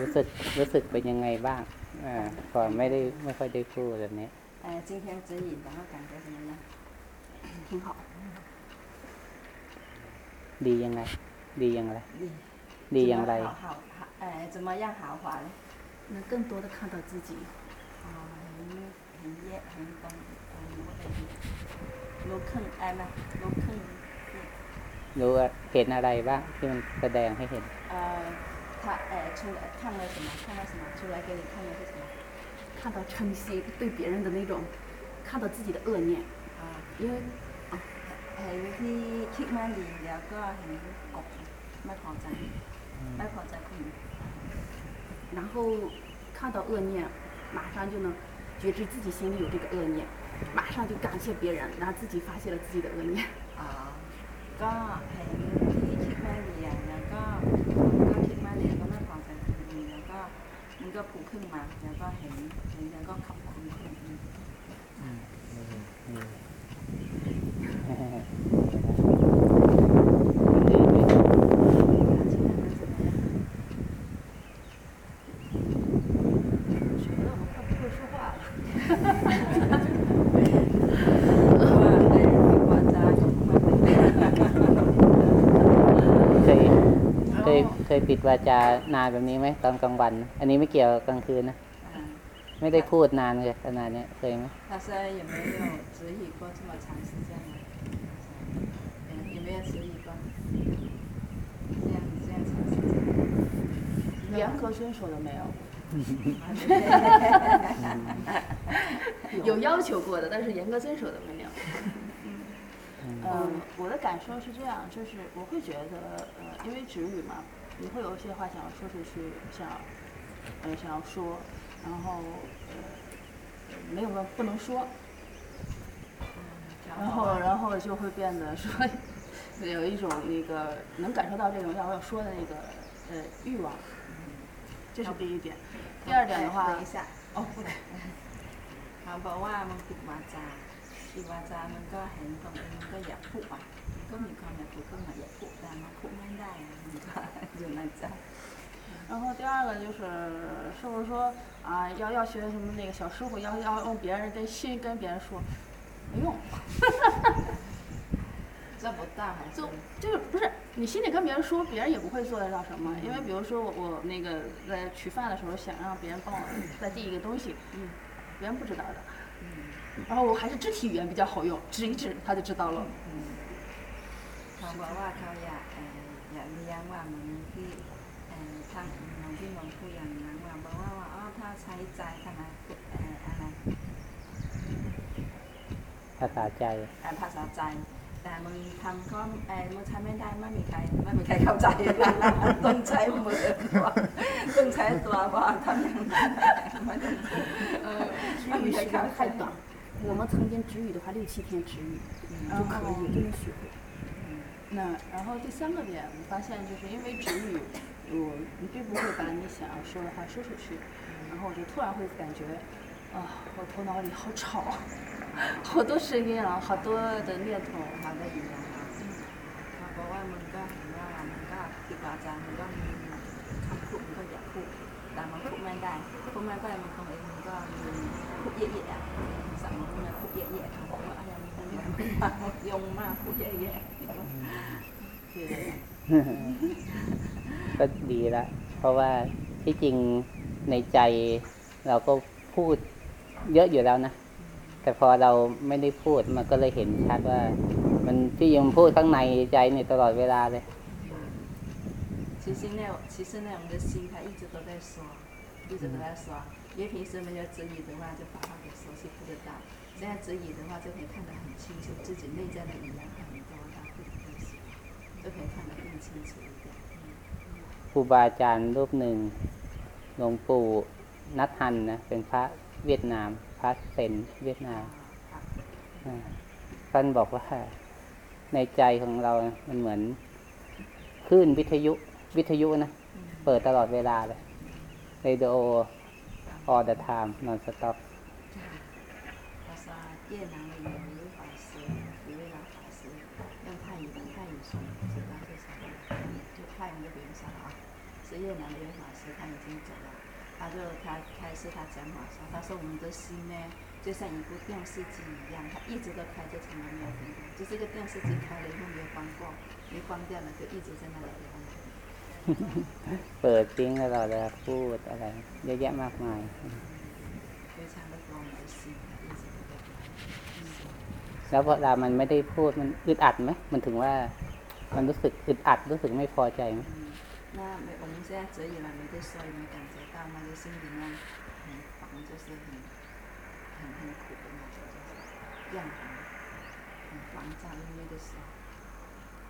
รู้สึกรู้สึกเป็นยังไงบ้างอ่าก่อนไม่ได้ไม่ค่อยได้พูดแบบนี้ 呃，今天指引，然后感觉怎么样？挺好。 ดียังไง ดีอย่างไร 你 ดีอย่างไร 好好好，呃，怎么样豪华呢？能更多的看到自己，哦，很很热，很东，呃，我的路坑，哎嘛，路坑， รู้ว่าเห็นอะไรบ้างที่มันแสดงให้เห็น 呃， 他，哎，出来，看到什么？看到什么？出来给你看的是什么？看到成心对别人的那种，看到自己的恶念。啊，因为，啊，哎，你去，去那里两个，哎，哦，买房子，买房子。嗯，然后看到恶念，马上就能觉知自己心里有这个恶念，马上就感谢别人，然后自己发现了自己的恶念。啊，嘎，很，你去，去那里两个。 ยเคยปิดวาจานานแบบนี้ไหมตอนกลางวัน อันนี้ไม่เกี่ยวกับกลางคืนนะ อ่า ไม่ได้พูดนานเลยขนาดเนี้ยเคยไหม 他说有没有指引过这么长时间呢？嗯，有没有指引过？这样这样长时间？严格遵守的没有，有要求过的，但是严格遵守的没有。嗯，我的感受是这样，就是我会觉得，呃，因为止语嘛， 你会有一些话想要说出去，想，呃，想要说，然后，呃，没有了不能说，然后，然后就会变得说，有一种那个能感受到这种要要说的那个呃欲望，这是第一点。第二点的话等一，下，哦，不来， เขาบอกว่ามันผิดวาจาผิดวาจามันก็เห็นตรงนี้มันก็อยากพูดอ่ะมันก็มีความอยากพูดก็มาอยาก 然后第二个就是是不是说啊要要学什么那个小师傅要要用别人跟心跟别人说没用。哈哈哈就就是不是你心里跟别人说别人也不会做得到什么。因为比如说我我那个在取饭的时候想让别人帮我再递一个东西嗯别人不知道的。嗯然后我还是肢体语言比较好用指一指他就知道了。嗯。看过外头呀嗯两个烟罐 าบอกว่าเขาอยากเอ่ออยากเลี้ยงว่าเหมือนที่เอ่อทางหลวงพี่หลวงพูดอย่างนั้นว่าบอกว่าว่าอ๋อถ้าใช้ใจทำไมเอ่ออะไร ภาษาใจ เอ่อภาษาใจ แต่มึงทำก็เออมึงใช้ไม่ได้ไม่มีใครไม่มีใครเข้าใจ ต้องใช้มือต้องใช้ตัวว่าทำอย่างนั้นไม่ต้องพูด 呃，止那你语时再看间太短，我们曾经止语的话六七天止语就可以，就能学会。 那然后第三个点，我发现就是因为直语，我你并不会把你想要说的话说出去，然后我就突然会感觉，啊，我头脑里好吵，好多声音啊，好多的念头满在里面。 ก็ดีละ เพราะว่าที่จริงในใจเราก็พูดเยอะอยู่แล้วนะ แต่พอเราไม่ได้พูดมันก็เลยเห็นชัดว่า มันที่ยังพูดข้างในใจเนี่ยตลอดเวลาเลย 其实那其实那我们的心它一直都在说，一直都在说。因为平时没有指引的话，就把话给熟悉不得到。现在指引的话，就可以看得很清楚自己内在的语言很多，它会东西，就可以看得更清楚一点。 ครูบาอาจารย์รูปหนึ่งหลวงปู่นัทฮันนะเป็นพระเวียดนาม พระเซนเวียดนามท่านบอกว่าในใจของเรา มันเหมือนคลื่นวิทยุวิทยุนะ เปิดตลอดเวลาเลย radio all the time non-stopภาษาเยอร 越南的一位法师，他已经走了，他就他开始他讲法说，他说我们的心呢，就像一部电视机一样，它一直都开着，从来没有停过。就这个电视机开了以后没有关过，没关掉了，就一直在那里摇。 เปิดทิ้งตลอดเลยพูดอะไร เยอะแยะมากมาย 非常的多我们的心，一直都在摇。 แล้วเวลามันไม่ได้พูดมันอึดอัดไหมมันถึงว่า มันรู้สึกอึดอัดรู้สึกไม่พอใจไหม 嗯，那没 我们现在哲以来没对说，有没有感觉到那个心里面很烦，就是很很很苦的那种，就是厌烦，很烦躁，因为的时候。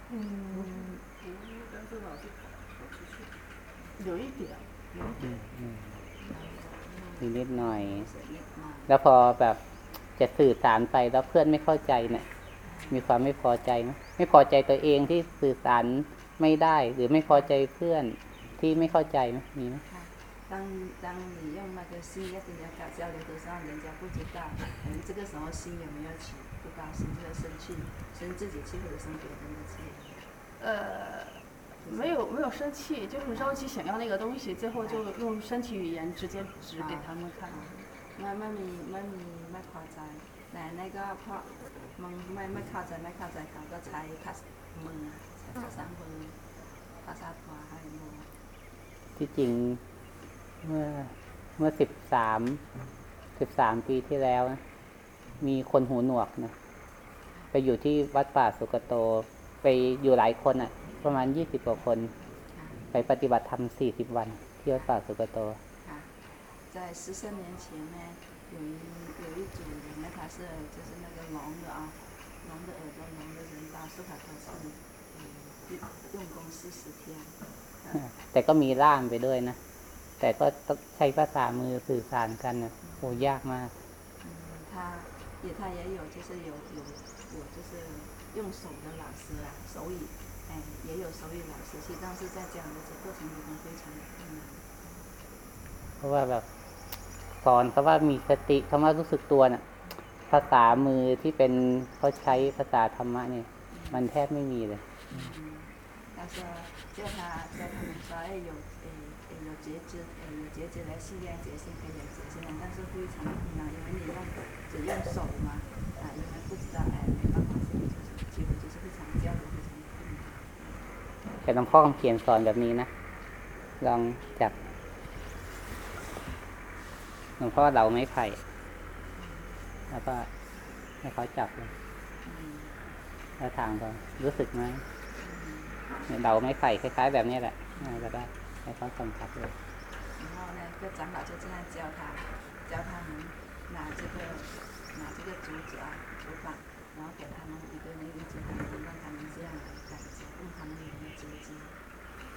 嗯，有一点，有一点。 นิดนิดหน่อย 是一嘛， แล้วพอแบบจะสื่อสารไปแล้วเพื่อนไม่เข้าใจเนี่ย มีความไม่พอใจไหมไม่พอใจตัวเองที่สื่อสารไม่ได้ หรือไม่พอใจเพื่อน ที่ไม่เข้าใจไหมมีไหม 看，当当你用那个心要跟人家交流的时候，人家不知道，嗯，这个时候心有没有起不高兴，就会生气，生自己气或者生别人的气。呃，没有没有生气，就是着急想要那个东西，最后就用身体语言直接指给他们看。 ไม่ไม่มีไม่มีไม่พอใจแต่นั่นก็เพราะมันไม่ไม่เข้าใจไม่เข้าใจเขาก็ใช้ภาษามือใช้ภาษามือภาษาตัวให้มือ อ ที่จริงเมื่อเมื่อสิบสามสิบสามปีที่แล้วนะมีคนหูหนวกนะไปอยู่ที่วัดป่าสุกโต ไปอยู่หลายคนอ่ะ ประมาณยี่สิบกว่าคน ค่ะ ไปปฏิบัติธรรมสี่สิบวัน ที่วัดป่าสุกโต ค่ะ在十三年前呢，有一有一组人呢，他是就是那个聋的啊，聋的耳朵聋的人到苏卡特去，嗯，用功四十天。 แต่ก็มีร่ามไปด้วยนะ แต่ก็ต้องใช้ภาษามือสื่อสารกันนะโหยากมาก 嗯，他也他也有就是有有有就是用手的老师啊，手语，哎，也有手语老师去，但是在讲的这过程当中非常的困难。 เพราะว่าแบบสอนเขาว่ามีสติคำว่ารู้สึกตัวน่ะ ภาษามือที่เป็นเขาใช้ภาษาธรรมะเนี่ย มันแทบไม่มีเลย 嗯，但是 叫他叫他们说，哎，有诶诶有觉知，诶有觉知来训练觉性，可以有觉知但是非常困难，因为你用只用手嘛，啊，因为不知道，哎，没办法，所以就是结果就是非常交流非常困难。 แต่หลวงพ่อคำเขียนสอนแบบนี้นะ ลองจับหลวงพ่อเราไม่ไผ่ แล้วก็ให้เขาจับเลย 嗯 แล้วถามเขารู้สึกไหม เนี่ยเราไม่ไผ่คล้าย ๆ แบบนี้แหละอ่าแล้วก็ให้เขาสัมผัสเลย 然后呢，个长老就这样教他，教他们拿这个拿这个竹子啊竹板，然后给他们一个人一个竹板，让他们这样来感觉，用他们有没有觉知，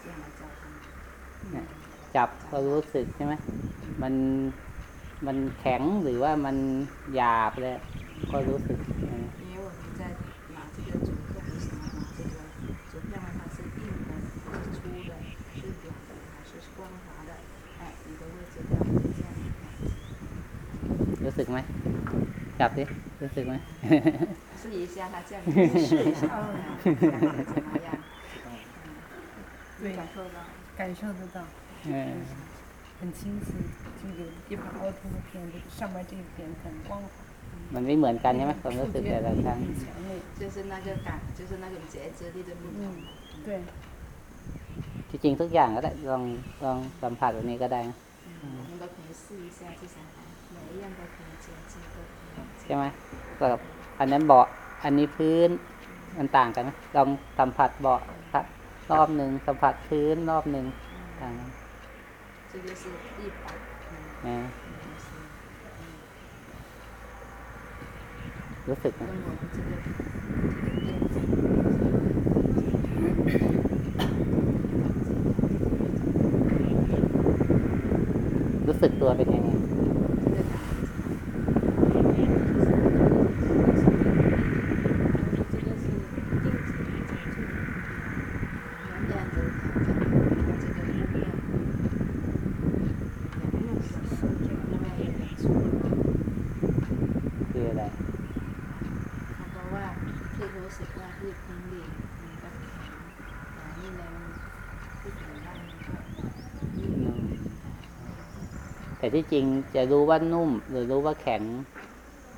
这样来教他们。 เนี่ยจับก็รู้สึกใช่ไหมมันมันแข็งหรือว่ามันหยาบเลยก็รู้สึก รู้สึกไหมจับดิรู้สึกไหม 试一下，他这样你试一下，看看怎么样？对，感受到。感受得到， เออ 很清晰，就有地方凹凸的片，这个上面这一片很光滑， มันไม่เหมือนกันใช่ไหมความรู้สึกแต่ละครั้ง 很强烈。就是那个感，就是那种觉知力的不同。对， ที่จริงทุกอย่างก็ได้ลองลองสัมผัสแบบนี้ก็ได้นะ 嗯，我们都可以试一下，至少每 ใช่ไหมแบบอันนั้นเบาะอันนี้พื้นมันต่างกันไหมลองสัมผัสเบาะรับรอบหนึ่งสัมผัสพื้นรอบหนึ่งต่างกันะรู้สึกไหมรู้สึกตัวเป็นยังไง ที่จริงจะรู้ว่านุ่ม หรือรู้ว่าแข็ง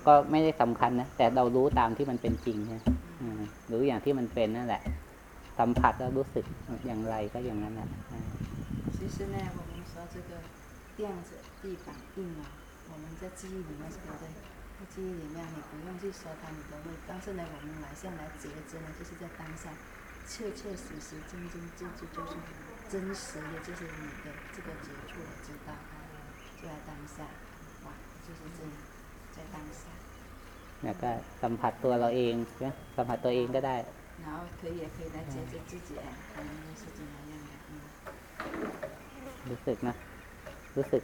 ก็ไม่ได้สำคัญนะ แต่เรารู้ตามที่มันเป็นจริงนะอืมรู้อย่างที่มันเป็นนั่นแหละ สัมผัสแล้วรู้สึกอย่างไรก็อย่างนั้นแหละอ่า 其实呢，我们说这个垫子、地板、硬啊，我们在记忆里面是不对，在记忆里面你不用去说它，你都会。但是呢，我们来现来觉知呢，就是在当下，确确实实、真真正正就是真实的，就是你的这个接触了，知道， 就在当下，哇，就是这样，在当下。 แล้วก็สัมผัสตัวเราเองนะสัมผัสตัวเองก็ได้ 然后可以也可以来接着自己，哎，可能是怎么样的，嗯， รู้สึกนะ รู้สึก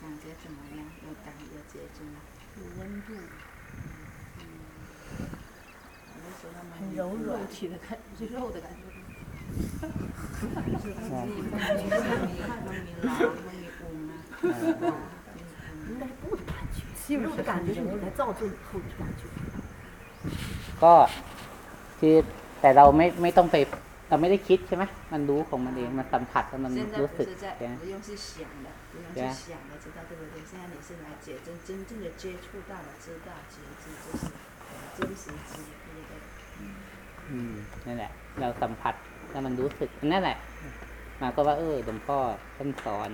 感觉怎么样？有感有觉知吗？有温度，有的时候他们很柔肉软。体的感，是肉的感觉。มันมีมัน 应该是布的感觉，肉的感觉是你在造就以后的感觉。 ก็คือแต่เราไม่ไม่ต้องไป เราไม่ได้คิดใช่ไหมมันรู้ของมันเอง มันสัมผัสแล้วมัน 现在 รู้ 不 สึก 是在 ใช่ไหม 不用去想的，不用去对啊想的，知道对不对？现在你是来接真真正的接触到了，知道觉知，就是真实知，对不对？ อืมนั่นแหละ เราสัมผัสแล้วมันรู้สึกนั่นแหละ มาก็ว่าเออหลวงพ่อท่านสอน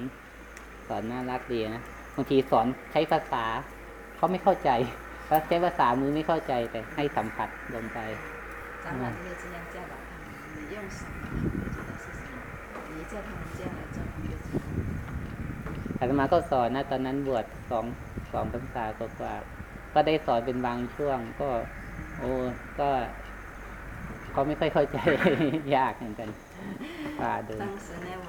สอนน่ารักดีนะบางทีสอนใช้ภาษาเขาไม่เข้าใจแล้วใช้ภาษามือไม่เข้าใจแต่ให้สัมผัสลงไป 长老就会这样教导他们，你用什么，他们就知道是什么；你叫他们这样来做，他们就知道。 อาตมาก็สอนนะ ตอนนั้นบวชสองสองพรรษากว่าๆก็ได้สอนเป็นบางช่วง ก็ โอ้ก็เขาไม่ค่อยเข้าใจ ยากเหมือนกันป่าเดิน 当时呢，我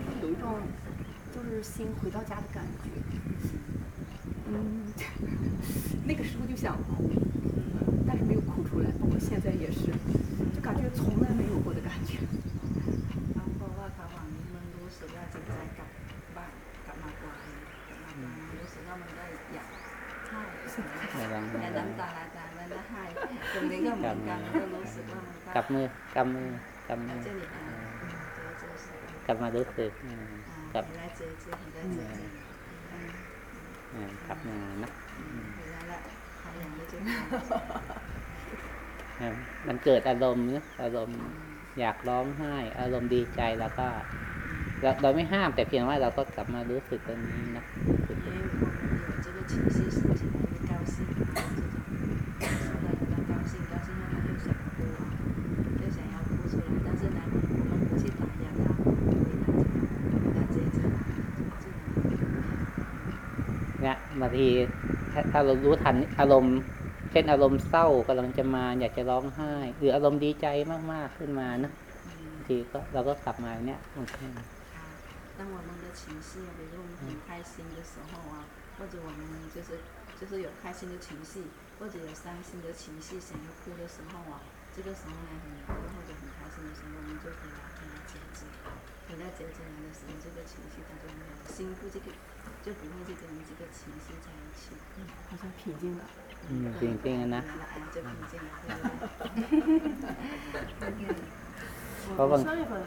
就是心回到家的感觉。嗯，那个时候就想哭，但是没有哭出来，包括现在也是，就感觉从来没有过的感觉。 เขาบอกว่าเขาหวังมันรู้สึกว่าจิตใจกลับบ้านกลับมากว่าเองกลับมาบ้านรู้สึกว่ามันได้อยากใช่ เดี๋ยวลอง แต่น้ำตาอาจารย์มันได้ให้ตรงนี้ก็เหมือนกันก็รู้สึกว่ามันก็ กลับมือกำมือกำมือ 这里啊，这个就是 กลับมารู้สึกอืม 啊， กับขับมานะมันเกิดอารมณ์เนะอารมณ์อยากร้องไห้ อารมณ์ดีใจแล้วก็เราเราไม่ห้ามแต่เพียงว่าเราก็กลับมารู้สึกตรงนี้นะ เนี่ยบางทีถ้าถ้าเรารู้ทันอารมณ์ เช่นอารมณ์เศร้ากำลังจะมาอยากจะร้องไห้ หรืออารมณ์ดีใจมากๆขึ้นมานะบางทีก็เราก็กลับมาเนี่ยโอเค 啊，当我们的情绪，比如我们很开心的时候啊，或者我们就是就是有开心的情绪，或者有伤心的情绪，想要哭的时候啊，这个时候呢，很哭或者很开心的时候，我们就回来给它节制， 回到结晶的时候，这个情绪它就没有，心不这个就不会去跟这个情绪在一起，嗯，好像平静了。嗯，平静了呢。嗯、就平静了。哈哈哈哈哈。我三月份。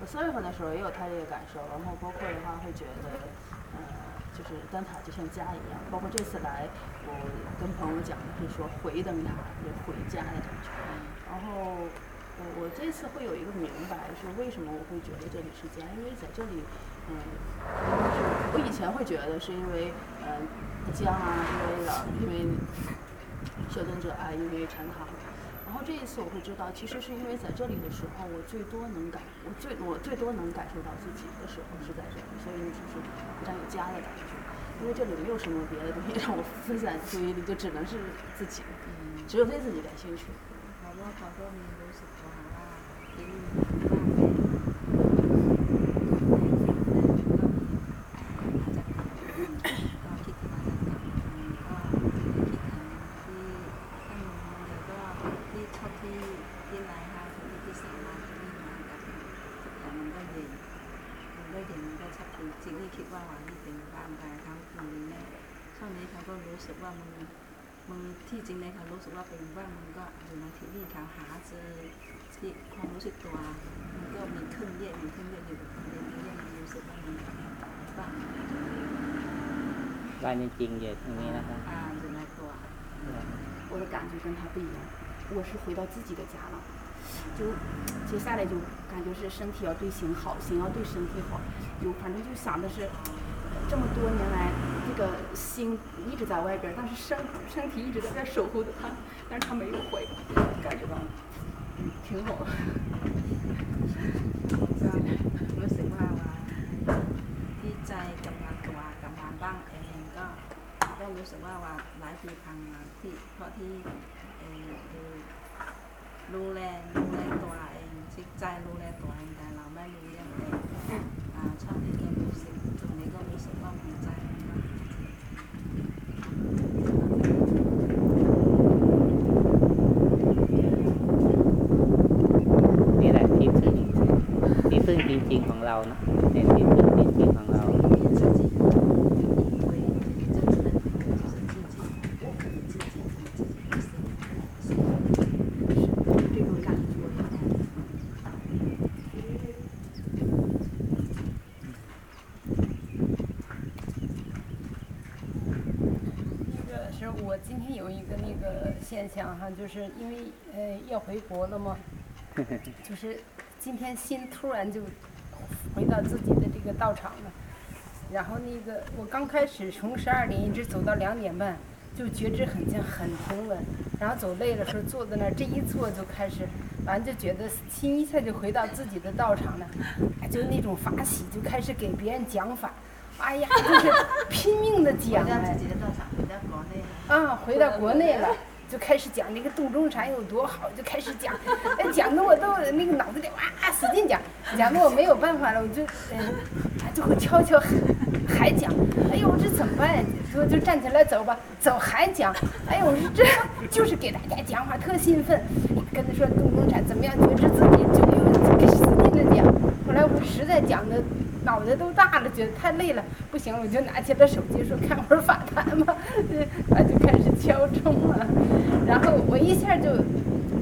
我三月份的时候也有他这个感受，然后包括的话会觉得，呃，就是灯塔就像家一样。包括这次来，我跟朋友讲的是说回灯塔，就回家的感觉。然后我这次会有一个明白是为什么我会觉得这里是家因为在这里嗯我以前会觉得是因为嗯家啊因为冷因为受惊者啊因为禅堂然后这一次我会知道其实是因为在这里的时候我最多能感我最我最多能感受到自己的时候是在这里所以就是非常有家的感觉。因为这里没有什么别的东西让我分散注意力就只能是自己只有对自己感兴趣。好的好的 ว่าที่นี่ว่างไปก็คิดถึงอาจารย์กับก็คิดถึงที่ท่านแล้วก็ที่ชอบที่ที่ไหนคะที่ที่สามารถที่นี่มากับทุกอย่างมันก็เย็นมันก็เย็นมันก็ชอบจริงจริงที่คิดว่าวันนี้เป็นบ้านการทั้งตรงนี้เนี่ยช่วงนี้เขาก็รู้สึกว่ามันมึงที่จริงในเขารู้สึกว่าเป็นว่ามันก็อยู่ในที่นี่เขาหาเจอ ความรู้สึกตัว มันก็มีขึ้นเยอะมีขึ้นเยอะอยู่ในนี้เนี่ยมันรู้สึกว่ามันว่า บ้านจริงๆอยู่ตรงนี้นะครับ อ่าอยู่ในตัว 我的感觉跟他不一样，我是回到自己的家了，就接下来就感觉是身体要对心好，心要对身体好，就反正就想的是，这么多年来这个心一直在外边，但是身身体一直在这守护着他，但是他没有回，感觉到 ถึงหกรู้สึกว่าว่าที่ใจกับงานกับวากับงาบ้างเองก็ก็รู้สึกว่าว่าหลายปีพังมาที่เพราะที่เออดูแลดูแลตัวเองจิตใจดูแลตัวเอง เราเนอะเป็นที่พึ่งจริงๆของเรา 变自己，因为真正的就是自己，我可以自己可以自己的生活，所以这种感觉。 那个是我今天有一个那个现象哈，就是因为呃要回国了嘛，就是今天心突然就 回到自己的这个道场了，然后那个我刚开始从十二点一直走到两点半，就觉知很静很平稳，然后走累了时候坐在那儿，这一坐就开始，完就觉得心一下就回到自己的道场了，哎就那种法喜就开始给别人讲法。哎呀，就是拼命的讲回到哎自，己的道场，回到国内，啊，回到国内了，就开始讲那个洞中禅有多好，就开始讲，哎，讲的我都那个脑子里哇使劲讲，讲的我没有办法了，我就嗯，啊就会悄悄还讲，哎呦我这怎么办？呀？说就站起来走吧，走还讲，哎呦我说这就是给大家讲话特兴奋，跟他说洞中禅怎么样觉知自己，就又就使劲的讲，后来我实在讲的。脑袋都大了，觉得太累了，不行，我就拿起了手机说看会儿法坛吧，对，啊就开始敲钟了，然后我一下就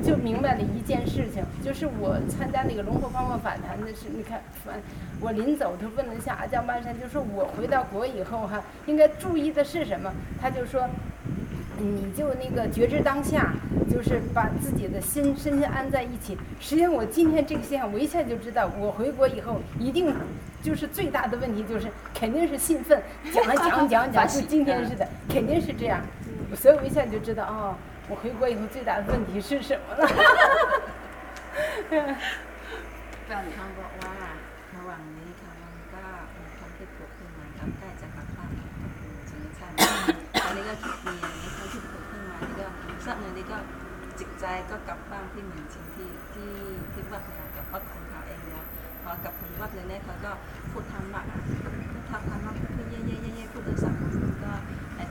就明白了一件事情，就是我参加那个龙婆方法法坛的是，你看，反我临走他问了一下阿江巴山，就说我回到国以后哈，应该注意的是什么？他就说。你就那个觉知当下，就是把自己的心身心安在一起。实际上，我今天这个现象，我一下就知道，我回国以后一定就是最大的问题，就是肯定是兴奋，讲啊讲讲讲，就今天似的，肯定是这样。所以我一下就知道，哦，我回国以后最大的问题是什么了。 แฟนเขาบอกว่าระหว่างนี้เขามันก็มีความคิดผุดขึ้นมาครับใกล้จะกลับบ้านจริงใช่ไหมตอ จิตใจก็กลับบ้านที่เหมือนจริงที่ที่ที่วัดเนี่ยกับวัดของเขาเองแล้วพอกลับถึงวัดเลยเนี่ยเขาก็พูดธรรมะพูดธรรมะพูดเย่เย่เย่เย่พูดภาษาก็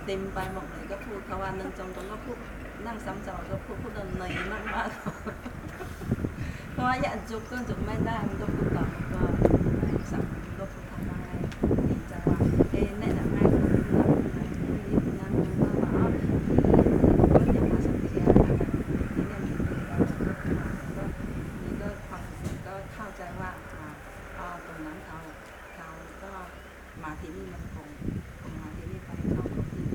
เต็มไปหมดเลยก็พูดเขาว่านั่งจงจงก็พูดนั่งซ้ำจอก็พูดพูดเหนื่อยมากมากๆเพราะว่าอยากจุกก็จุกไม่ได้มันก็พูดต่อมันก็ไม่สับมันก็พูดทำได้ดีจังว่าเอ๊ะแนะนำให้คนที่เราที่นั้นมันก็ว่าอ๋อก็จะมาสักทีอะไรแบบนี้เนี่ยมันก็ก็นี่ก็ความก็เข้าใจว่าอ๋อตรงนั้นเขาเขาก็มาที่นี่มันคงคงมาที่นี่ไปเข้าตรงที่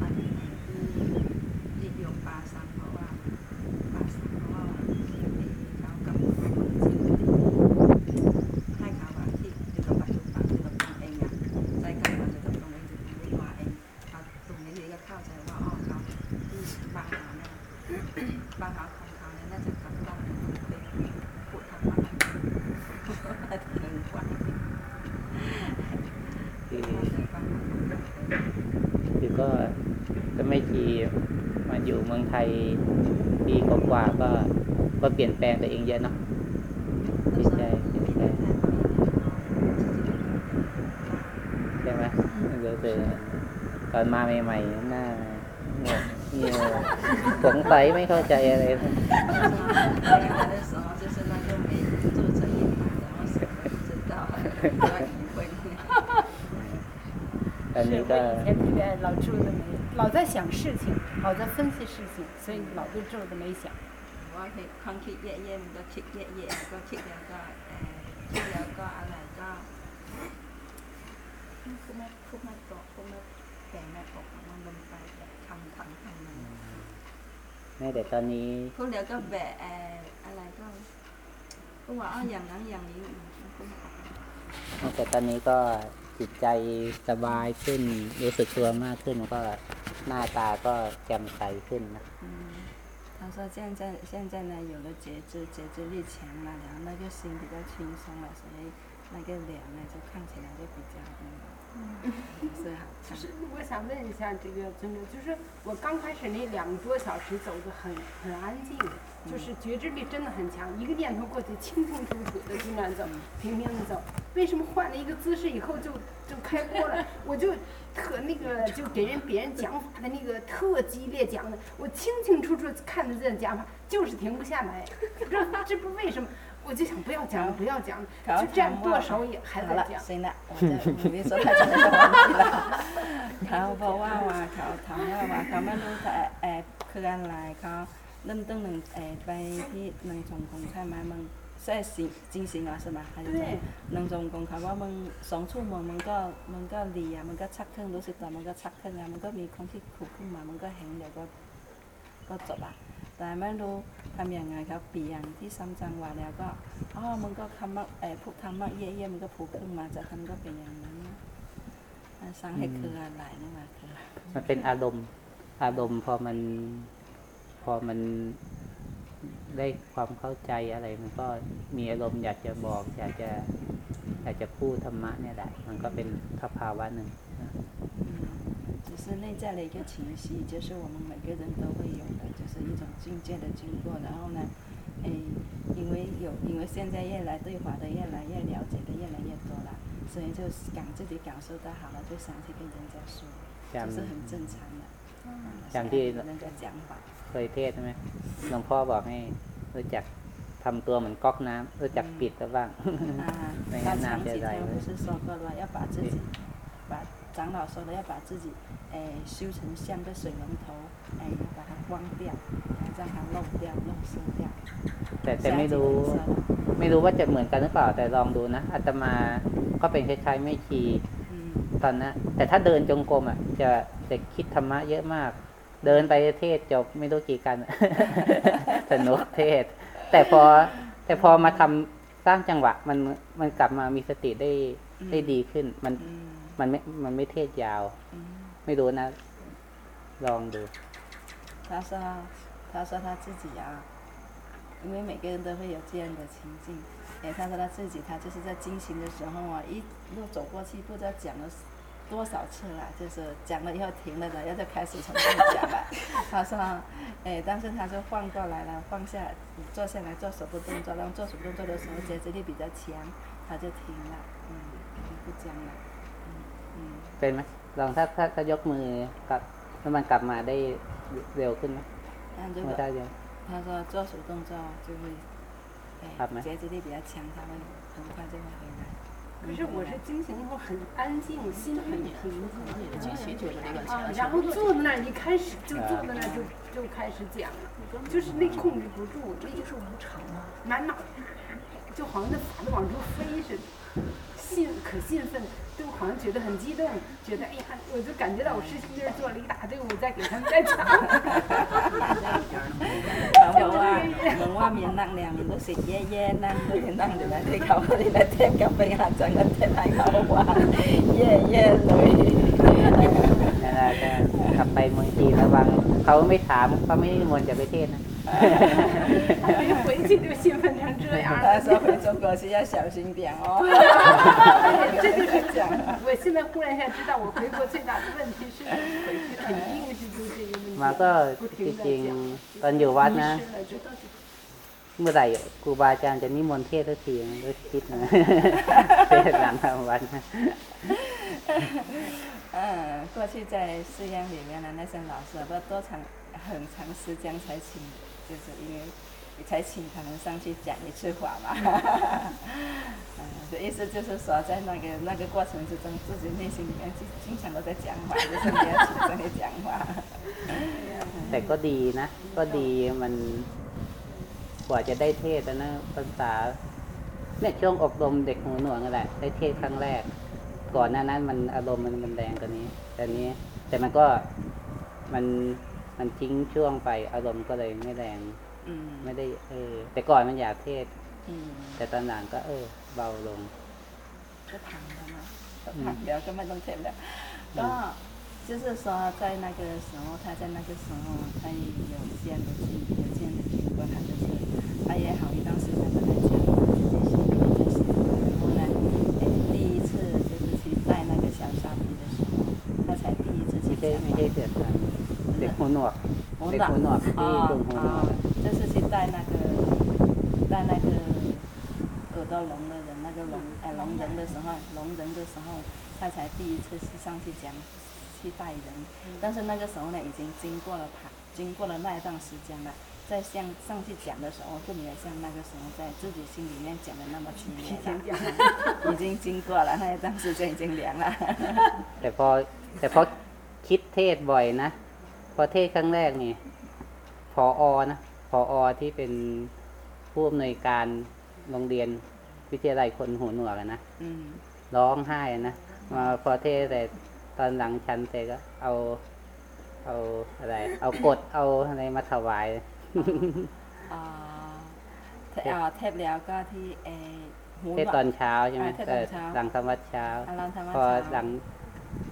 มาที่ไหนที่ที่โยมปาสังเพราะว่า ปาสังเพราะว่าเขากับให้เขาว่าที่อยู่กับปัจจุบันอยู่กับตัวเองอะใจกับมันอยู่กับตรงนี้อยู่กับตัวเองเขาตรงนี้เลยก็เข้าใจว่าอ๋อเขาที่บางเนี่ย คือคือก็ก็ไม่ทีมาอยู่เมืองไทย ปีกว่าๆก็ก็เปลี่ยนแปลงตัวเองเยอะเนาะจิตใจจิตใจใช่ไหมรู้สึกตอนมาใหม่ๆหน้าหงกเหี่ยวสงสัยไม่เข้าใจอะไร 来的时候就是那个没做这一行，然后什么不知道，要体会。 ตอน 是 นี้ 我 ก็ 以前特别老皱的眉，老在想事情， 老在分析事情，所以老对皱的眉想。 ว่าความคิดแย่ๆมันก็คิดแย่ๆก็คิดแล้วก็เอ่อคิดแล้วก็อะไรก็พูดไม่พูดไม่ตกพูดไม่แต่ไม่ออกมันลงไปแบบคำถังคำมัน แม้แต่ตอนนี้ พูดแล้วก็แบะเอ่ออะไรก็ก็ว่าเอาอย่างนั้นอย่างนี้มันพูดไม่ออก แม้แต่ตอนนี้ก็ จิตใจสบายขึ้น รู้สึกตัวมากขึ้นก็หน้าตาก็แจ่มใสขึ้นนะ 嗯，他说现在现在呢有了觉知，觉知力强了，然后那个心比较轻松了，所以那个脸呢就看起来就比较嗯，是好看。就是我想问一下这个尊者，就是我刚开始那两个多小时走的很很安静， 就是觉知力真的很强，一个念头过去，清清楚楚的就那样走，平平的走。为什么换了一个姿势以后就就开锅了？我就特那个，就给人别人讲法的那个特激烈讲的，我清清楚楚看得见讲法，就是停不下来。这这不为什么？我就想不要讲了，不要讲了，就这样剁手也还在讲。谁呢？我在努力说他真的了。他不娃娃，他他娃娃，他们都在哎，可爱来， ว่าว่าเขาไม่รู้แต่แอบคืออะไรเขาเริ่มต้นหนึ่งแอบไปที่หนึ่งสองของใช่ไหมมึงใช่สิจริงสิงอะใช่ไหมเขาจะ对。หนึ่งสองของเขาว่ามึงสองชั่วโมงมันก็มันก็ดีอะมันก็ชักเครื่องรู้สึกตัวมันก็ชักเครื่องอะมันก็มีคนที่ขุดขึ้นมามันก็เห็นเดี๋ยวก็ก็จบอะแต่ไม่รู้ทำยังไงครับเปลี่ยนที่ซ้ำจังหวะแล้วก็อ๋อมันก็คำว่าเออพวกธรรมะเย่ๆมันก็ผูกขึ้นมาจากนั้นก็เป็นอย่างนั้นอะสร้างให้คืออะไรนี่มาคือมันเป็นอารมณ์อารมณ์พอมันพ อมันได้ความเข้าใจอะไร มันก็มีอารมณ์อยากจะบอก อยากจะอยากจะพูดธรรมะเนี่ยแหละ มันก็เป็นสภาวะหนึ่งนะ 只是内在的一个情绪，就是我们每个人都会有的，就是一种境界的经过。然后呢，诶，因为有，因为现在越来对法的越来越了解的越来越多了，所以就感自己感受到好了，就想去跟人家说， จ 这是很正常的。 ำอย่างที่ 跟人家讲法， เคยเทศน์ใช่ไหมหลวงพ่อบอกให้รู้จักทำตัวเหมือนก๊อกน้ำรู้จักปิดแล้วบ้าง 啊，没他看那长几边来的天不是说过了，要把自己，把长老说的要把自己，诶，修成像个水龙头，诶，把它关掉，让它漏掉、漏失掉。 แต่แต่ไม่รู้ ไม่รู้ว่าจะเหมือนกันหรือเปล่า แต่ลองดูนะอาตมาก็เป็นคล้ายๆไม่ชี 嗯 ตอนนั้นแต่ถ้าเดินจงกรมอ่ะ จะจะคิดธรรมะเยอะมาก เดินไปเทศจบไม่รู้กี่กัน สนุกเทศ แต่พอแต่พอมาทำสร้างจังหวะ มันมันกลับมามีสติได้ได้ดีขึ้น มัน 嗯 มันไม่มันไม่เทศยาว 嗯， ไม่รู้นะ ลองดู 他说他说他自己啊，因为每个人都会有这样的情境， 诶，他说他自己他就是在进行的时候啊，一路走过去，不知道讲了。多少次了？就是讲了以后停了的，要再开始重新讲了。他说，哎，但是他就换过来了，放下，坐下来做手部动作，然后做手部动作的时候觉知力比较强，他就停了，嗯，不讲了，嗯嗯。 เป็นไหมลองถ้าถ้าถ้ายกมือกับแล้วมันกลับมาได้เร็วขึ้นไหม 但如 ไม่ 果 ได้เร็ว 他说做手动作就会，哎 好吗，觉知力比较强，他会很快就会回来。可是我是惊醒以后很安静，心很平静。已经寻求了这个啊，强然后坐在那儿，一开始就坐在那儿就就开始讲了，就是那控制不住，这就是无常嘛，满脑就好像那法子往出飞似的，兴可兴奋，都好像觉得很激动，觉得哎呀，我就感觉到我师兄这儿坐了一大队伍在给他们在讲。 เขาบอกว่าเหมือนว่ามีนั่งเนี่ยมีรู้สึกแย่ๆนั่งด้วยนั่งอยู่นะที่เขาที่ได้เทศกับไปหาจังกันเทศให้เขาว่าแย่ๆเลย นั่นแหละก็กลับไปเมือง จีนระวังเขาไม่ถามเขาไม่นิมนต์จะไปเทศน์นะ 一回去就兴奋成这样了。他说回中国是要小心点哦。这就是讲，我现在忽然一下知道，我回国最大的问题是回去肯定是就这个问题。 มาก็จริงๆตอนอยู่วัดนะ 迷失了知道就 เมื่อไหร่ครูบาอาจารย์จะนิมนต์เทศน์สักทีนะก็คิดนะ เทศน์หลังทำวัดนะ 嗯，过去在寺院里面的那些老师，不多长很长时间才请， 就是因为才请他们上去讲一次法嘛。嗯，的意思就是说，在那个那个过程之中，自己内心里面经经常都在讲话，就是你要请这里讲话。 แต่ก็ดีนะ ก็ดีมันกว่าจะได้เทศน์นะภาษาเนี่ยช่วงอบรมเด็กหูหนวกนั่นแหละ ได้เทศน์ครั้งแรก ก่อนหน้านั้นมันอารมณ์มันมันแรงกว่านี้ แต่นี้ แต่มันก็มัน มันทิ้งช่วงไปอารมณ์ก็เลยไม่แรง 嗯 ไม่ได้ เออ แต่ก่อนมันอยากเทศน์ 嗯， แต่ตอนหลังก็ เออ เบาลง 就躺了嘛，就躺了，根本都停了。ก็就是说，在那个时候，他在那个时候，他也有见的经，有见的经过，他就是他也好一段时间都在讲自己心里面在想。然后呢，哎，第一次就是去带那个小沙皮的时候，他才第一次 ไม่ 去 ใช่ 讲 ไ ม่ใช่เสือกันเด็กหูหนวก เด็กหูหนวกที่ 啊 กลุ่มหูหนว 啊 ก，就是去带那个带那个耳朵聋的人，那个聋哎聋人的时候，聋人的时候，他才第一次是上去讲去带人，但是那个时候呢，已经经过了他经过了那一段时间了。在向上去讲的时候，就没有像那个时候在自己心里面讲的那么激烈了，已经经过了那一段时间，已经凉了。 แต่พอแต่พอคิดเทศบ่อยนะ พอเทศครั้งแรกนี่พออนะพออที่เป็นผู้อำนวยการโรงเรียนวิทยาลัยคนหูหนวกอะนะ嗯ร้องไห้อะนะมาพอเทศแต่ตอนหลังชันเสร็จก็เอาเอาอะไร เอากดเอาอะไรมาถวายอ่าเทอ่าเทปแล้วก็ที่เออหูเทศตอนเช้าใช่ไหมอ่าเทศตแต่อนเช้าหลังธรรมวัดเช้าอ่าหลังธรรมวัดพอเช้าหลัง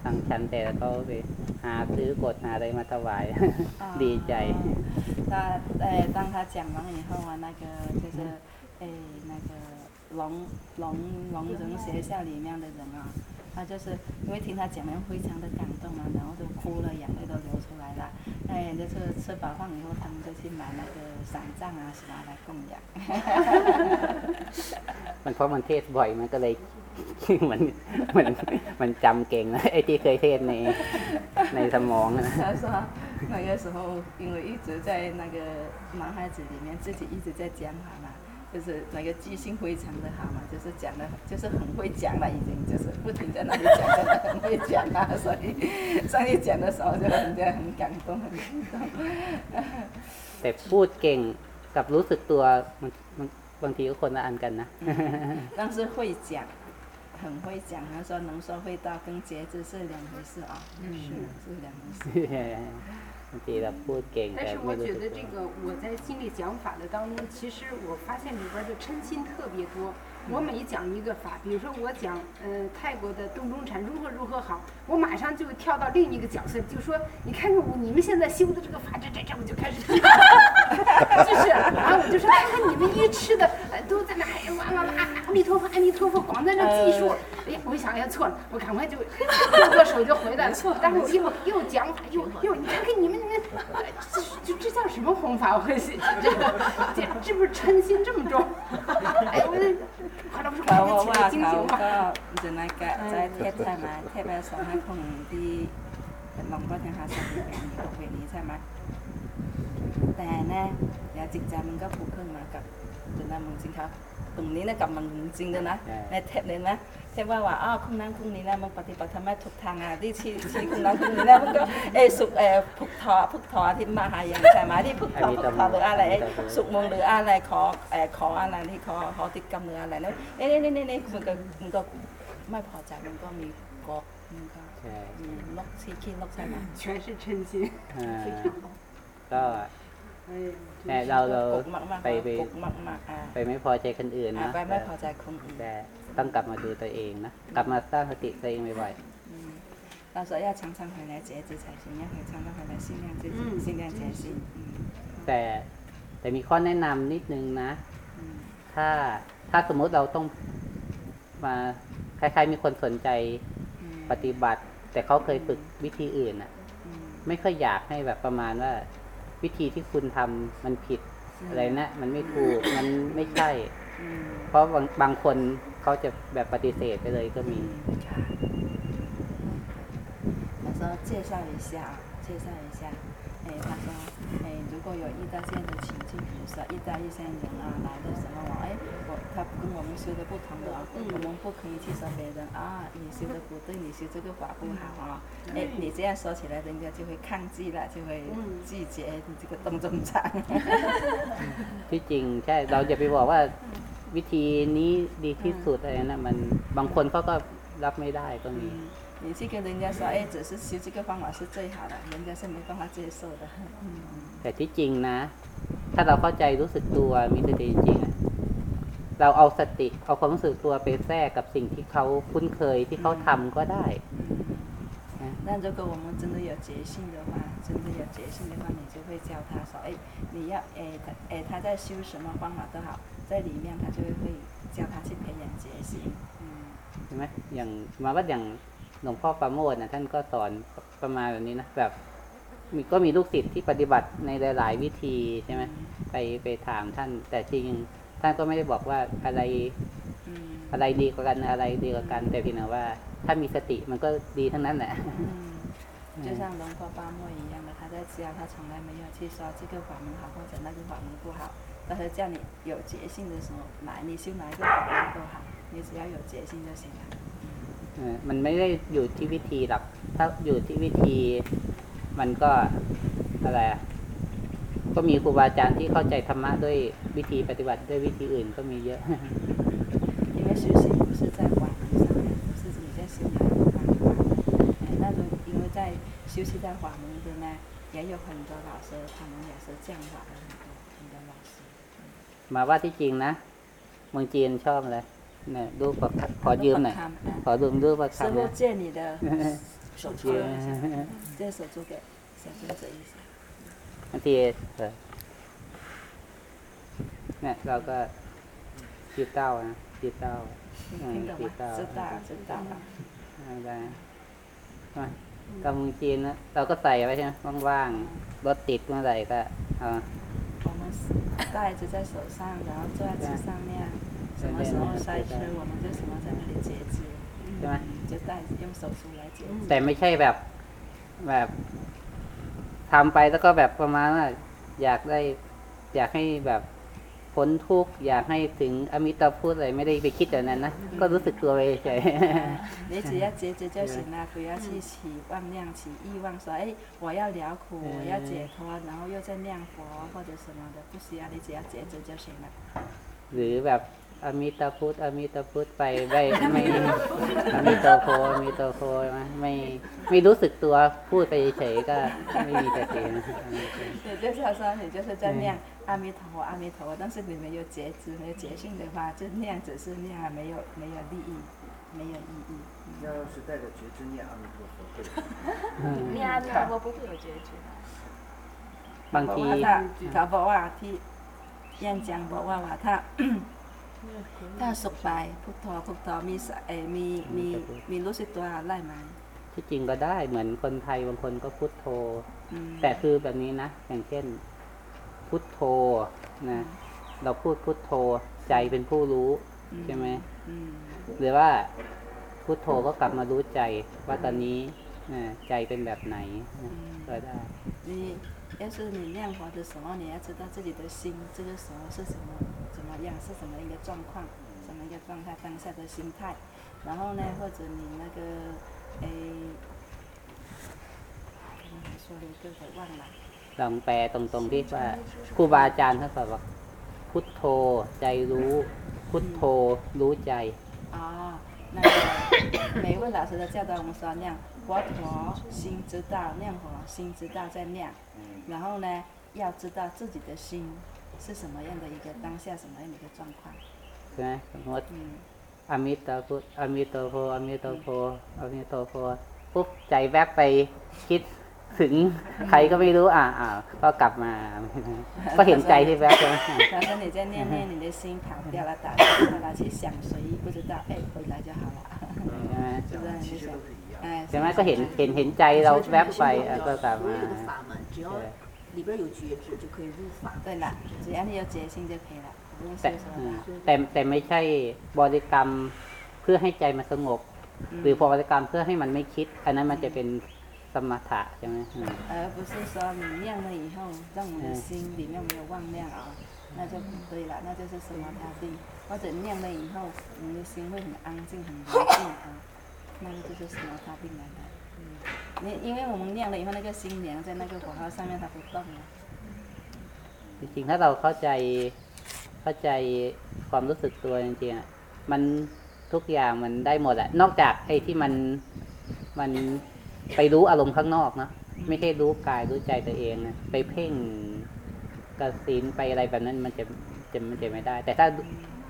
หลังชันเสร็จแล้วก็ไปหาซื้อกดหาอะไรมาถวาย ดีใจ 他呃，当他讲完以后啊，那个就是诶，那个聋聋聋人学校里面的人啊， 他就是因为听他讲完非常的感动嘛，然后就哭了，眼泪都流出来了。哎，就是吃饱饭以后，他们就去买那个伞杖啊什么来供养。 มันเพราะมันเทศบ่อยมันก็เลย มันมันมันจำเก่งนะไอ้ที่เคยเทศในในสมองอะนะ 他说那个时候因为一直在那个男孩子里面自己一直在讲话嘛， 就是那个记性非常的好嘛，就是讲的就是很会讲了，已经就是不停在那里讲，真的很会讲啊，所以上去讲的时候就人家很感动，很感动。 แต่พูดเก่งกับรู้สึกตัวมันมันบางทีก็คนละอันกันนะ 但是会讲，很会讲，他说能说会道跟节制是两回事啊，是是两回事。 บางทีเราพูดเก่ง 但 แต่ 是 ไม่ 我 รู้ 觉 สึก 得 ตั 这 ว 个我在经历讲法的当中，其实我发现里边的嗔心特别多。 我每讲一个法，比如说我讲呃泰国的洞中禅如何如何好，我马上就跳到另一个角色，就说你看看我你们现在修的这个法，这这这我就开始，就是啊我就说看看你们一吃的呃都在那哎哇哇哇阿弥陀佛阿弥陀佛光在那计数，哎呀我一想哎呀错了，我赶快就 握握手就回来了，但是我又又讲法又又你看看你们你这这这叫什么弘法？我这个这这不是嗔心这么重？哎 我เขาเพราะว่าเขาก็จะนักกะใจเทพใช่ไหมเทพแปลสองห้าคนที่เป็นลองก็นะคะสองเวนี้เวนี้ใช่ไหมแต่แน่เดี๋ยวจิตใจมันก็ผูกเพิ่มมากับจนนามึงจริงครับ ตรงนี้นะกับมันจริงเลยนะ ในเทปเลยนะเทปว่าว่าอ้าวคุณนั้นคุณนี้นะมึงปฏิบัติธรรมะถูกทางอ่ะที่ชี้ชี้คุณนั้นคุณนี้นะมึงก็เออสุกเออพุกทอพุกทอที่มหายังใช่ไหมที่พุกทอพุกทอหรืออะไร สุกมงหรืออะไรขอเออขออะไรที่ขอขอติดกำเนิดอะไรแล้วเอ๊ะนี่นี่นี่มันก็มันก็ไม่พอใจมันก็มีกอกมันก็ ใช่ มีลกชี้ขี้ลกใช่ไหม 全是嗔心， อ่าก็ 哎呀， แต่เราเรา กกมากมาก ไปไป กกมากมากอ่า ไปไม่พอใจคนอื่น อ่า นะ ไปไม่พอใจคนอื่น แต่ต้องกลับมาดูตัวเองนะ กลับมาสร้างสติตัวเองบ่อย 嗯，他 他说要常常回来节制才行，要常常回来心量自己，嗯心量节心。 แต่แต่มีข้อแนะนำนิดนึงนะ 嗯 ถ้าถ้าสมมติเราต้องมาคล้ายๆมีคนสนใจ 嗯 ปฏิบัติ แต่เขาเคยฝึกวิธีอื่นอ่ะ 嗯 ไม่ค่อยอยากให้แบบประมาณว่า วิธีที่คุณทำมันผิดอะไรนะมันไม่ถูกมันไม่ใช่ 嗯 เพราะบางบางคนเขาจะแบบปฏิเสธไปเลยก็มี 他说介绍一下啊，介绍一下。 哎，他说，哎，如果有遇到这样的情境，比如说遇到一些人啊来的什么我，哎，我他跟我们修的不同的啊，我们不可以去说别人啊，你修的不对，你修这个法不好啊，哎，你这样说起来，人家就会抗拒了，就会拒绝你这个洞中长。 ที่จริงใช่ เราอย่าไปบอกว่าวิธีนี้ดีที่สุดอะไรนะมันบางคนเขาก็รับไม่ได้ก็มี 嗯， 你去跟人家说，哎，只是修这个方法是最好的，人家是没办法接受的。嗯 แต่ที่จริงนะ ถ้าเราเข้าใจรู้สึกตัวมีสติจริงๆอะเราเอาสติ เอาความรู้สึกตัวไปแทรกกับสิ่งที่เขาคุ้นเคยที่เขาทำก็ได้ 嗯，那如果我们真的有决心的话，真的有决心的话，你就会教他说，哎，你要，哎，他，哎，他在修什么方法都好，在里面他就会会教他去培养决心。嗯 ใช่ไหมอย่างมาว่าอย่าง หลวงพ่อประโมทนะท่านก็สอนประมาณแบบนี้นะแบบมีก็มีลูกศิษย์ที่ปฏิบัติในหลาย ๆ วิธีใช่ไหมไปไปถามท่าน แต่จริงท่านก็ไม่ได้บอกว่าอะไร 嗯 อะไรดีกว่ากันอะไรดีกว่ากัน แต่เพียงแต่ว่า ถ้ามีสติมันก็ดีทั้งนั้นแหละ 嗯，就像龙婆巴莫一样的，他在教，他从来没有去说这个法门好或者那个法门不好，但是叫你有决心的时候，哪你修哪一个法门都好，你只要有决心就行了。 เออมันไม่ได้อยู่ที่วิธีหรอก ถ้าอยู่ที่วิธี มันก็อะไรอ่ะ ก็มีครูบาอาจารย์ที่เข้าใจธรรมะด้วยวิธีปฏิบัติด้วยวิธีอื่นก็มีเยอะ 因为修行不是在法门上面，不是你在修哪个法门，哎，那种因为在修习在法门的呢，也有很多老师，他们也是降法的很多很多老师。 มาว่าที่จริงนะเมืองจีนชอบเลยเ นี่ยรูปประคขอยืมหน่อย 看， ขอดูรูปประ 师 คำ 傅 นะ 借你的手镯一下，借手镯给小尊者一下。 บางทีเออเนี่ยเราก็จีเต้านะจีเต้า 你听懂吗？知道，知道了。 ได้มากำมือจีนนะเราก็ใส่ไว้ใช่ไหมว่างๆรถติดเมื่อไหร่ก็เอา 我们袋子在手上，然后坐在车上面， 什么时候塞车，我们就什么在那里截肢， ใช่ไหม 就袋子用手术来截肢。 แต่ไม่ใช่แบบแบบทำไปแล้วก็แบบประมาณว่าอยากได้ อยากให้แบบพ้นทุกข์อยากให้ถึงอมิตรพุทธอะไรไม่ได้ไปคิดแบบนั้นนะ ก็รู้สึกตัวไปเฉย 你只要截肢就行了，不要去起妄量、起欲望，说哎，我要了苦，我要解脱，然后又在念佛或者什么的，不需要，你只要截肢就行了。 หรือแบบ อมิตรพุทธอมิตรพุทธไปไม่ไม่อมิตรโพอมิตรโพไม่ไม่รู้สึกตัวพูดไปเฉยๆก็ไม่มีสตินะ 也就是说，你就是在念阿弥陀佛，阿弥陀佛，但是你没有觉知、没有觉性的话，就念只是念，没有没有利益，没有意义。要是带着觉知念阿弥陀佛会。 念阿弥陀佛不会有觉知的。 บางที 他他บอกว่าที่ย่นจังบอกว่าว่าถ้า ถ้าสุขไปพุทโธพุทโธมีสเออมีมีมีรู้สึกตัวได้ไหมที่จริงก็ได้เหมือนคนไทยบางคนก็พุทโธอืมแต่คือแบบนี้นะ อย่างเช่น พุทโธนะเราพูดพุทโธใจเป็นผู้รู้ใช่ไหมอืมหรือว่าพุทโธก็กลับมารู้ใจว่าตอนนี้นะใจเป็นแบบไหนนะก็ได้你要是你念佛的时候，你要知道自己的心这个时候是什么怎么样，是什么一个状况，什么一个状态，当下的心态。然后呢，或者你那个诶，刚才说了一个我忘了。 ลองแปลตรงๆที่ว่าครูบาอาจารย์ท่านสอนว่าพุทโธ ใจรู้ พุทโธ รู้ใจ 啊，那个每一位老师都教导我们说念 佛陀心知道，念佛心知道在念，然后呢，要知道自己的心是什么样的一个当下，什么样的一个状况。 ใช่ไหมสมมติ 嗯 อมิตรพุทธอมิตรโพอมิตรโพอมิตรโพพุ ปุ๊บใจแวบไปคิดถึงใครก็ไม่รู้อ่าอ่าก็กลับมา ก็เห็นใจที่แวบใช่ไหม 假设你在念念，你的心跑掉了，打掉了，去想谁不知道，哎，回来就好了。 ใช่ไหม 这样其实都是一样。 哎， ใช่ไหมก็เห็นเห็นเห็นใจเราแวบไปอ่ะก็กลับ 所 มา 有的法门，只要里边有觉知，就可以入法。对了，只要你有决心就可以了，不用 แต่ 修什 อืม 么的。 แต่แต่ไม่ใช่บริกรรมเพื่อให้ใจมันสงบ หรือพอบริกรรมเพื่อให้มันไม่คิด อันนั้นมันจะเป็นสมถะใช่ไหมอืม 而不是说你念了以后，让我们的心里面没有妄量啊，那就不对了，那就是什么他定。或者念了以后，你的心会很安静、很宁静啊， 那个就是什么大病来的。嗯，因因为我们念了以后，那个心凉在那个火号上面，它不动了。จริงๆ ถ้าเราเข้าใจเข้าใจความรู้สึกตัวจริงๆมันทุกอย่างมันได้หมดแหละนอกจากไอ้ที่มันมันไปรู้อารมณ์ข้างนอกเนาะไม่ใช่รู้กายรู้ใจตัวเองนะไปเพ่งกระสินไปอะไรแบบนั้นมันจะจะมันจะไม่ได้ แต่ถ้า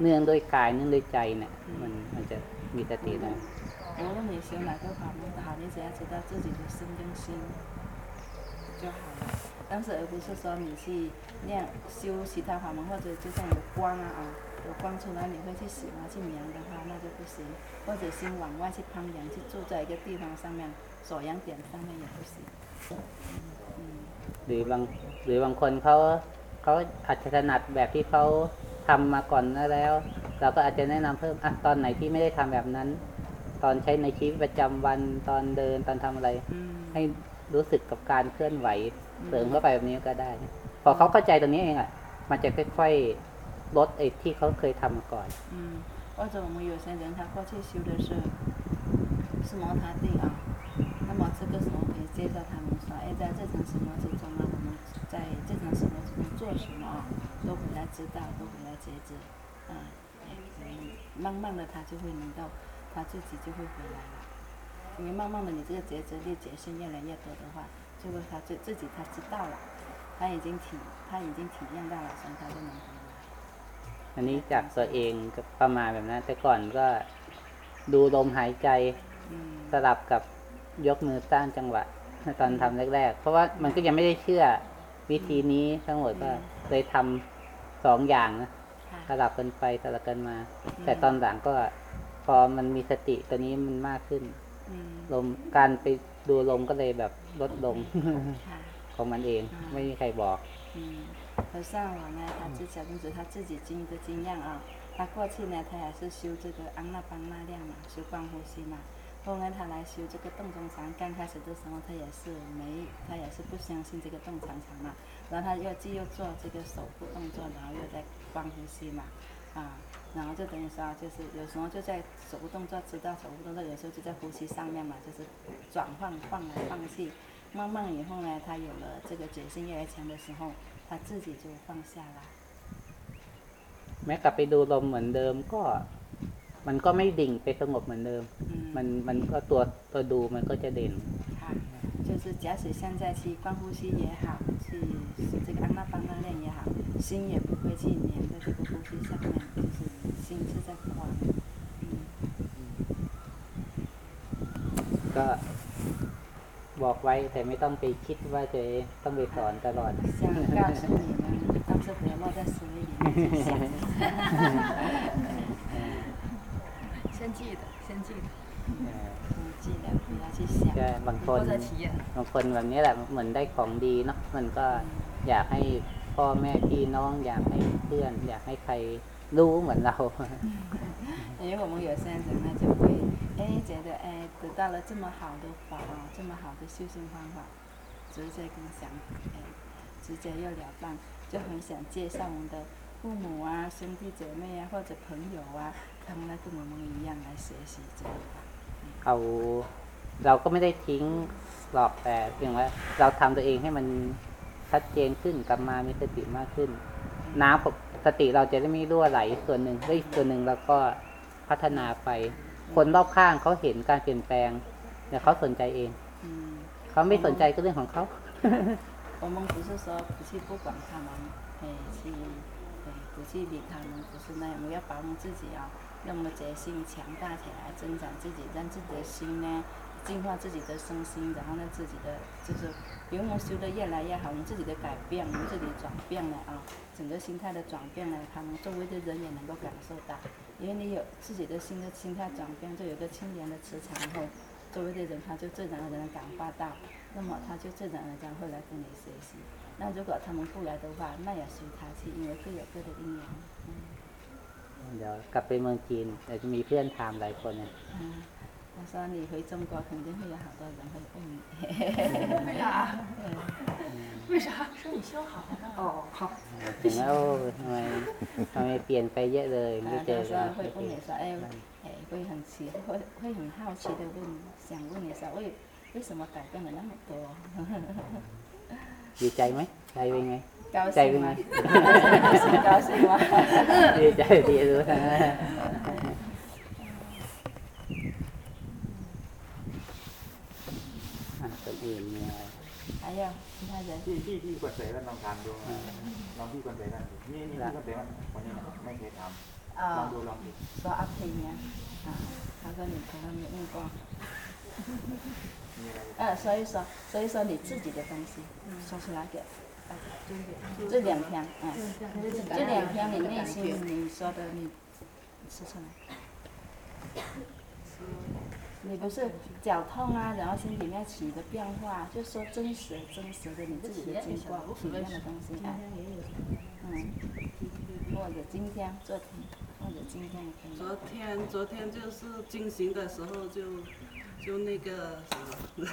เนื่องด้วยกายเนื่องด้วยใจเนี่ยมันมันจะมีสติได้ 无论你修哪个法门都好，你只要知道自己的身跟心就好了。但是而不是说你去念修其他法门，或者就像有光啊啊，有光出来你会去喜欢去量的话，那就不行。或者心往外去攀岩，去住在一个地方上面，锁阳点上面也不行。嗯 หรือบางหรือบางคนเขาเขาอาจจะถนัดแบบที่เขาทำมาก่อนแล้ว เราก็อาจจะแนะนำเพิ่มอ่ะตอนไหนที่ไม่ได้ทำแบบนั้น ตอนใช้ในชีวิตประจำวันตอนเดินตอนทำอะไร 嗯 ให้รู้สึกกับการเคลื่อนไหวเสริมเข้าไปแบบนี้ก็ได้ พอเขาเข้าใจตรงนี้เองอ่ะ มันจะค่อยๆลดไอ้ที่เขาเคยทำมาก่อน 嗯，或者我们有些人他过去修的是是摩他定啊，那么这个时候可以介绍他们说，哎，在这场生活之中啊，我们在这场生活之中做什么啊，都回来知道，都回来觉知，啊，哎嗯慢慢的他就会能够， 他自己就会回来了。因为慢慢的你这个觉知力、觉性越来越多的话，就会他自自己他知道了，他已经体他已经体验到了，所以他就能回来。 อันนี้จากตัวเองก็ประมาณแบบนั้น แต่ก่อนก็ดูลมหายใจ 嗯 สลับกับยกมือสร้างจังหวะ ตอนทำแรกๆ เพราะว่ามันก็ยังไม่ได้เชื่อวิธีนี้ทั้งหมดก็เลยทำสองอย่างนะ ค่ะ สลับกันไปสลับกันมา แต่ตอนหลังก็ พอมันมีสติตัวนี้มันมากขึ้น 嗯 ลมการไปดูลมก็เลยแบบลดลง ค่ะ ของมันเอง ไม่มีใครบอก 嗯，和尚我呢，他是小公子，他自己经的经验啊。他过去呢，他也是修这个安那邦那量嘛，修观呼吸嘛。后来他来修这个洞中禅，刚开始的时候他也是没，他也是不相信这个洞常常嘛。然后他又既又做这个手部动作，然后又在观呼吸嘛，啊， 然后就等于说就是有时候就在手部动作知道手部动作，有时候就在呼吸上面嘛，就是转换放来放去。慢慢以后呢，他有了这个决心越来越强的时候，他自己就放下了。 แม้กลับไปดูลมเหมือนเดิมก็ มันก็ไม่ดิ่งไปสงบเหมือนเดิม 嗯， มันมันก็ตัวตัวดูมันก็จะเด่น 好，就是假使现在去观呼吸也好，去这个安那邦那练也好，心也不会去粘在这个呼吸上面，就是心是在观。嗯， ก็บอกไว้แต่ไม่ต้องไปคิดว่าจะต้องไปสอนตลอด 想告诉你们，但是不要落在水里面去想。 先记得，先记得。 เออ 嗯，记得不要去想。 ใช่บางคน 以后再体验。 บางคนแบบนี้แหละเหมือนได้ของดีเนาะมันก็อยากให้พ่อแม่พี่น้อง อยากให้เพื่อน อยากให้ใครรู้เหมือนเรา 因为我们有些人呢就会哎觉得哎得到了这么好的法啊，这么好的修行方法，直接跟想哎直接又了断，就很想介绍我们的父母啊、兄弟姐妹啊或者朋友啊， 他们来跟我们一样来学习这个法。 เอาเราก็ไม่ได้ทิ้งหรอกแต่เพียงว่าเราทำตัวเองให้มันชัดเจนขึ้นกลับมามีสติมากขึ้น น้ำของสติเราจะได้ไม่รั่วไหลส่วนหนึ่งแล้วอีกส่วนหนึ่งเราก็พัฒนาไป คนรอบข้างเขาเห็นการเปลี่ยนแปลงแต่เขาสนใจเอง 嗯， เขาไม่สนใจก็เรื่องของเขา 我们不是说不去不管他们，哎去哎不去理他们，不是那样，我们要保护自己啊，让 我们的决心强大起来，增长自己，让自己的心呢净化自己的身心，然后呢，自己的就是，比如我们修得越来越好，我们自己的改变，我们自己转变了啊，整个心态的转变了，他们周围的人也能够感受到，因为你有自己的新的心态转变，就有个清廉的磁场以后，周围的人他就自然而然地感化到，那么他就自然而然会来跟你学习。那如果他们不来的话，那也随他去，因为各有各的因缘。 嗯 เดี๋ยวกลับไปเมืองจีนเดี๋ยวจะมีเพื่อนถามหลายคนเนี่ย 嗯，他说你回中国肯定会有好多人会问你。为啥？为啥？说你修好了。哦，好。 ถึงแล้วทำไมทำไมเปลี่ยนไปเยอะเลย 啊 ไม่，เจอ 他 กัน 说会问你说，哎哎，会很奇，会会很好奇的问，想问你说为为什么改变了那么多？ ดีใจไหมใจเป็นไง 高 ใจเป็น 兴 ไง 吗？高兴吗？ ดีใจดีรู้ทั้งนั้นอ่ะคนอื่นมีอะไร 还有其他人。 ที่ที่ที่คอนเสิร์ตลองทำดูลองที่คอนเสิร์ตนี่นี่ที่คอนเสิร์ตวันนี้ไม่เคยทำลองดูลองดู 说阿培呀，啊，他说你从来没问过。 มีอะไร 呃，所以说，所以说你自己的东西说出来给大家。 这两天，嗯，这两天你内心你说的你说出来。你不是脚痛啊，然后心里面起的变化，就说真实真实的你自己的经过体验的东西啊，嗯，或者今天、昨天，或者今天可以。昨天昨天就是进行的时候就就那个什么，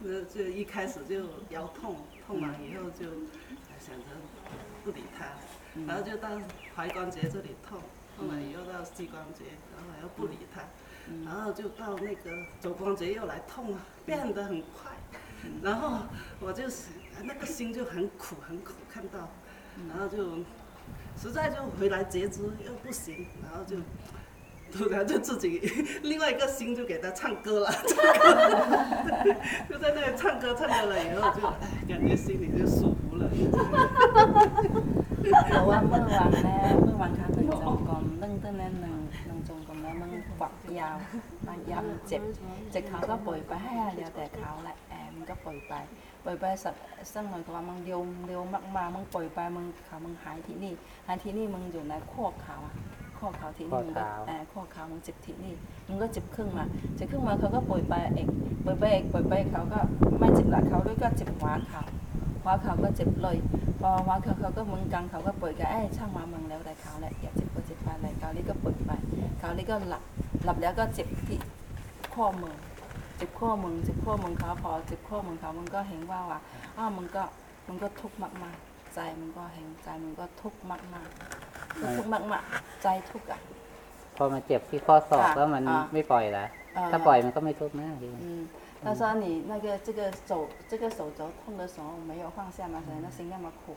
那 就一开始就腰痛，痛完以后就想着不理它，然后就到踝关节这里痛，后来又到膝关节，然后又不理它，然后就到那个肘关节又来痛了，变得很快，然后我就是那个心就很苦很苦，看到，然后就实在就回来截肢又不行，然后就突然就自己另外一个心就给他唱歌了，唱歌就在那里唱歌，唱歌了以后就哎感觉心里就舒服了。 แต่ว่าเมื่อวานแม่เมื่อวานครั้งหนึ่งจงกรมนึ่งต้นนั้นหนึ่งหนึ่งจงกรมแล้วมึงกวักยาวมันยาวมันเจ็บเจ็บเขาก็ปล่อยไปให้เดียวแต่เขาแหละแอมก็ปล่อยไปปล่อยไปสักสักหน่อยก็ว่ามึงเร็วเร็วมากๆมึงปล่อยไปมึงเขามึงหายที่นี่หายที่นี่มึงอยู่ในข้อเขาอะข้อเขาที่นี่มึงก็แอบข้อเขามึงเจ็บที่นี่มึงก็เจ็บครึ่งมาเจ็บครึ่งมาเขาก็ปล่อยไปเองปล่อยไปเองปล่อยไปเขาก็ไม่เจ็บหลังเขาด้วยก็เจ็บหัวเขา หัวเขาก็เจ็บเลย พอหัวเขาเขาก็เหมือนกันเขาก็ปล่อยกันเอ้ยช่างมามึงแล้วแต่เขาแหละอย่าเจ็บก็เจ็บไปอะไรเขานี่ก็ปล่อยไปเขานี่ก็หลับหลับแล้วก็เจ็บที่ข้อมือเจ็บข้อมือเจ็บข้อมือเขาพอเจ็บข้อมือเขามึงก็เห็นว่าว่าอ้าวมึงก็มึงก็ทุกข์มากๆ ใจมึงก็เห็นใจมึงก็ทุกข์มากๆก็ทุกข์มากๆ ใจทุกข์อะพอมาเจ็บที่ข้อศอกอะแล้วมันอะไม่ปล่อยละเอ่อถ้าปล่อยมันก็ไม่ทุกข์นะพี่嗯，他说你那个这个手这个手肘痛的时候没有放下吗？所以那心那么苦。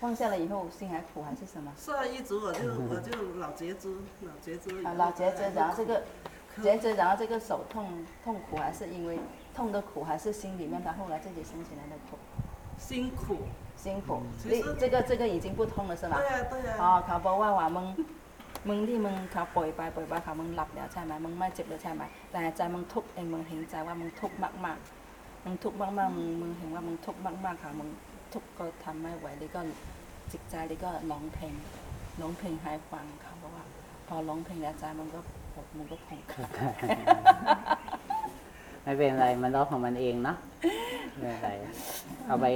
放下了以后心还苦还是什么？是啊，一直我就我就老截肢，老截肢。啊，老截肢，然后这个截肢，然后这个手痛痛苦，还是因为痛的苦，还是心里面他后来自己生起来的苦？辛苦，辛苦。这这个这个已经不痛了是吧？对呀、啊、对呀、啊。卡波万瓦蒙。 มึงที่มึงเขาปล่อยไปปล่อยไปเขามึงหลับแล้วใช่ไหมมึงไม่เจ็บแล้วใช่ไหมแต่ใจมึงทุกข์เองมึงเห็นใจว่ามึงทุกข์มากๆมึงทุกข์มากๆมึงมึงเห็นว่ามึงทุกข์มากๆค่ะมึงทุกข์ก็ทำไม่ไหวแล้วก็จิตใจแล้วก็ร้องเพลงร้องเพลงให้ฟังเขาบอกว่า พอร้องเพลงแล้วใจมันก็ปวดมันก็ผ่อนคลายไม่เป็นไรมันร้องของมันเองเนาะไม่เป็นไรเอาไป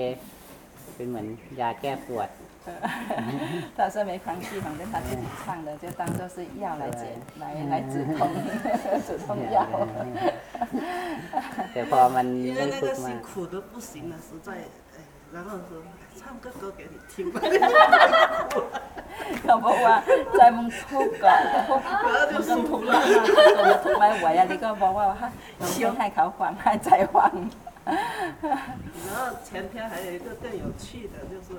เป็นเหมือนยาแก้ปวด 他说没关系，反正他自己唱的，就当做是药来解来来止痛止痛药。 แต่พอมัน 因为 ไม่ 那 ทุก 个 ข์มา 辛 ก 苦的不行了，实在，哎，然后说哎唱个歌给你听吧， เขาบอกว่าใจมึงทุกข์ก่อนทุกข์ 然后就 มึง 舒 ต้องทุ 服 กข์ 了 มาก。ๆตัวทุกข์ไม่ไหวอันนี้ก็บอกว่าให้ลองเพลงให้เขาฟังให้ใจฟัง 然后前天还有一个更有趣的，就是，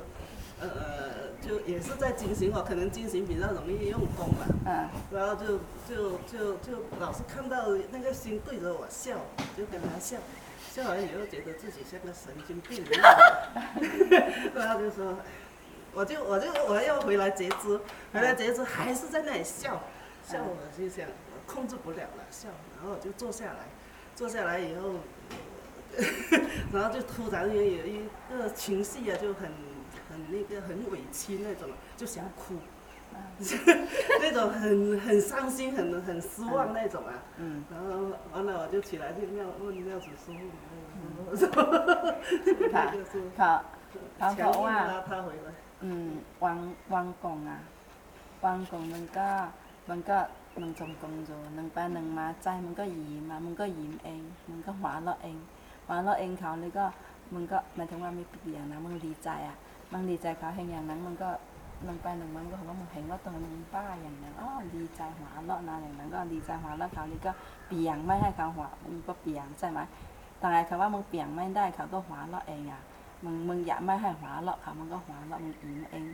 呃，就也是在金星，我可能金星比较容易用功吧，嗯。然后就就就就老是看到那个心对着我笑，就跟他笑，笑完以后觉得自己像个神经病一样，然后就说，我就我就我要回来截肢，回来截肢还是在那里笑，笑我就想，我控制不了了笑，然后我就坐下来，坐下来以后，然后就突然间有一个情绪啊，就很很那个很委屈那种，就想哭，那种很很伤心、很很失望那种啊。嗯。然后完了我就起来去庙问庙主师傅，我说他那个是เขาเขาบ 强 อก 硬 ว่า 拉他回来。 อืมวังวังกงอ่ะวังกงมันก็มันก็มันจมกงอยู่หนึ่งไปหนึ่งมาใจมันก็ยิ้มมามันก็ยิ้มเองมันก็หัวเราะเองหัวเราะเองเขาเลยก็มันก็หมายถึงว่าไม่เปลี่ยนนะมันดีใจอ่ะ มันดีใจเขาเห็นอย่างนั้น มันก็หนึ่งไปหนึ่งมันก็เห็นว่ามันเห็นว่าตรงนั้นมันป้าอย่างนั้นอ๋อดีใจหัวเราะนะอย่างนั้นก็ดีใจหัวเราะเขาเลยก็เปลี่ยนไม่ให้เขาหัวมันก็เปลี่ยนใช่ไหมแต่ไงคำว่ามึงเปลี่ยนไม่ได้เขาก็หัวเราะเองอะมึงมึงอยากไม่ให้หัวเราะเขามันก็หัวเราะมึงอิ่มเอง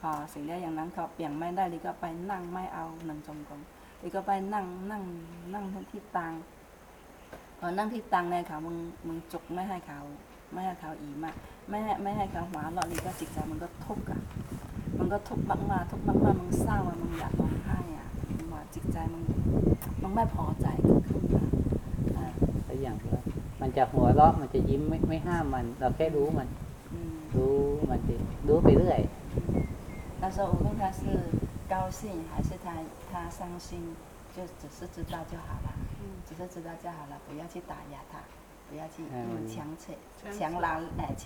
พอสิ่งใดอย่างนั้นเขาเปลี่ยนไม่ได้ลิก็ไปนั่งไม่เอาหนึ่งจงกรมลิก็ไปนั่งนั่งนั่งที่ตังพอนั่งที่ตังเนี่ยเขามึงมึงจุกไม่ให้เขาไม่ให้เขาอิ่มอะ ไม่ให้ไม่ให้เขาหัวเราะลิก็จิตใจมันก็ทุกข์อ่ะมันก็ทุกข์มากๆทุกข์มากๆมึงเศร้าอ่ะมึงอยากร้องไห้อ่ะมึงว่าจิตใจมึงมึงไม่พอใจก็ขึ้นมาอ่า แล้วอย่างว่ามันจะหัวเราะมันจะยิ้มไม่ไม่ห้ามมัน เราแค่รู้มัน อืม รู้มันสิรู้ไปเรื่อย 他说无论他是高兴还是他他伤心，就只是知道就好了，只是知道就好了，不要去打压他， 不要去嗯强扯、强扯强拉哎强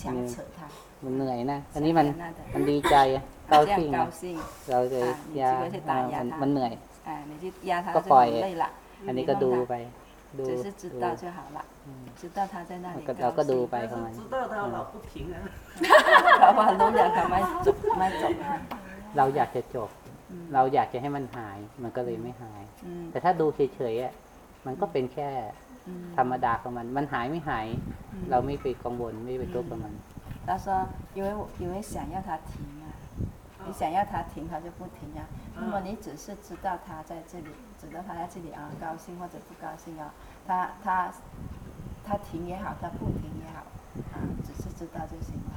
强扯他， มันเหนื่อยนะ อันนี้มัน 那的 มันดีใจอะเก้า 这 ซิ่ง 样 อะ 高兴， เราจะ อ่ะ ยา นี่คิดว่าจะตายยา มัน ทา มันเหนื่อย 哎，你去压他 ก็ 就 ปล่อย 很累了， อันนี้ก็ดูไป ดู 只是知 ดู 道就好了，知道他在那里 ก็เราก็ 高 ดู 兴， ไป 但 ของมัน 是知道他老不平啊。เขาว่ารู้อย่างเขาไม่จบไม่จบนะ เราอยากจะจบ อืม เราอยากจะให้มันหาย มันก็เลยไม่หาย อืม แต่ถ้าดูเฉยๆอะมันก็เป็นแค่ อืม ธรรมดาของมัน มันหายไม่หาย อืม เราไม่ไปกังวลไม่ไปทุกข์กับมัน 他说，因为我因为想要他停啊，你想要他停，他就不停啊。那么你只是知道他在这里，知道他在这里啊，高兴或者不高兴啊，他他他停也好，他不停也好，啊，只是知道就行了。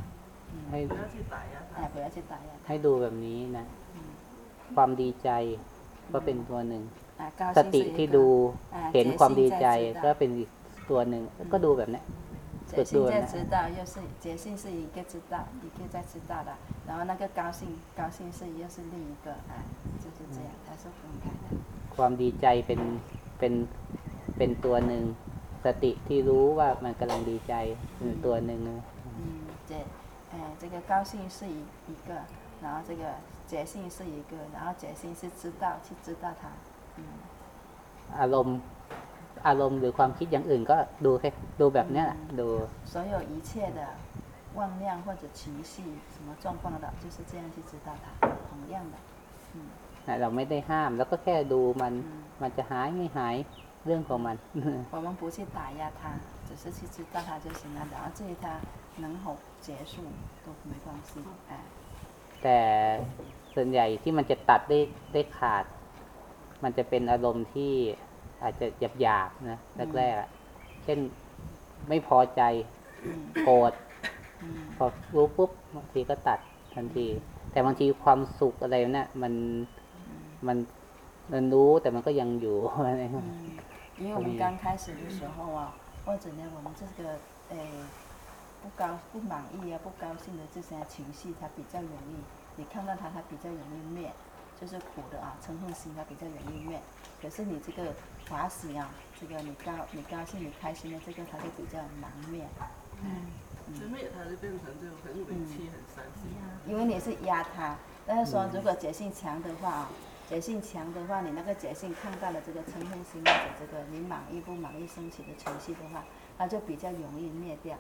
ให้ 嗯，不要去打压他。哎，不要去打压 ให้ดูแบบนี้นะ ความดีใจก็เป็นตัวหนึ่ง 他。啊，高 ส 兴 ติ 是一 ที่ 个 ดู 啊， เห็น 决 ความดี 心 ใจ 在知 ก็ 道， เป็นอีกตัวหนึ่ง ก็ดูแบบเนี้ย 决 ฝึก 心 ดู 在 นะ 知道，又是决心是一个知道，一个在知道的，然后那个高兴，高兴是又是另一个，哎，就是这样，它是分开的。 ความดีใจเป็นเป็นเป็นตัวหนึ่ง สติที่รู้ว่ามันกำลังดีใจเป็นตัวหนึ่งนะ 嗯，这，哎，这个高兴是一一个，然后这个决心是一个，然后决心是知道去知道它，嗯， อารมณ์อารมณ์หรือความคิดอย่างอื่นก็ดูแค่ดูแบบเนี้ยแหละดู 所有一切的妄量或者情绪什么状况的，就是这样去知道它，同样的，嗯 นะเราไม่ได้ห้าม แล้วก็แค่ดูมัน 嗯， มันจะหายไม่หายเรื่องของมัน 我们不去打压它，只是去知道它就行了，然后至于它能否结束都没关系，哎， แต่ส่วนใหญ่ที่มันจะตัดได้ได้ขาด มันจะเป็นอารมณ์ที่อาจจะหยาบๆนะแรกๆอะเช่นไม่พอใจ 嗯 โกรธ 嗯 พอรู้ปุ๊บบางทีก็ตัดทันที แต่บางทีความสุขอะไรเนี่ยมันมันมันรู้แต่มันก็ยังอยู่ อะไรเงี้ย 嗯，因为我们刚开始的时候啊，或者呢，我们这个诶不高不满意啊、不高兴的这些情绪，它比较容易，你看到它，它比较容易灭， 就是苦的啊，嗔恨心它比较容易灭。可是你这个法喜啊，这个你高你高兴你开心的这个，它就比较难灭。就灭他就变成就很委屈、很伤心。因为你是压它，但是说如果觉性强的话啊，觉性强的话，你那个觉性看到了这个嗔恨心或者这个你满意不满意升起的情绪的话，它就比较容易灭掉。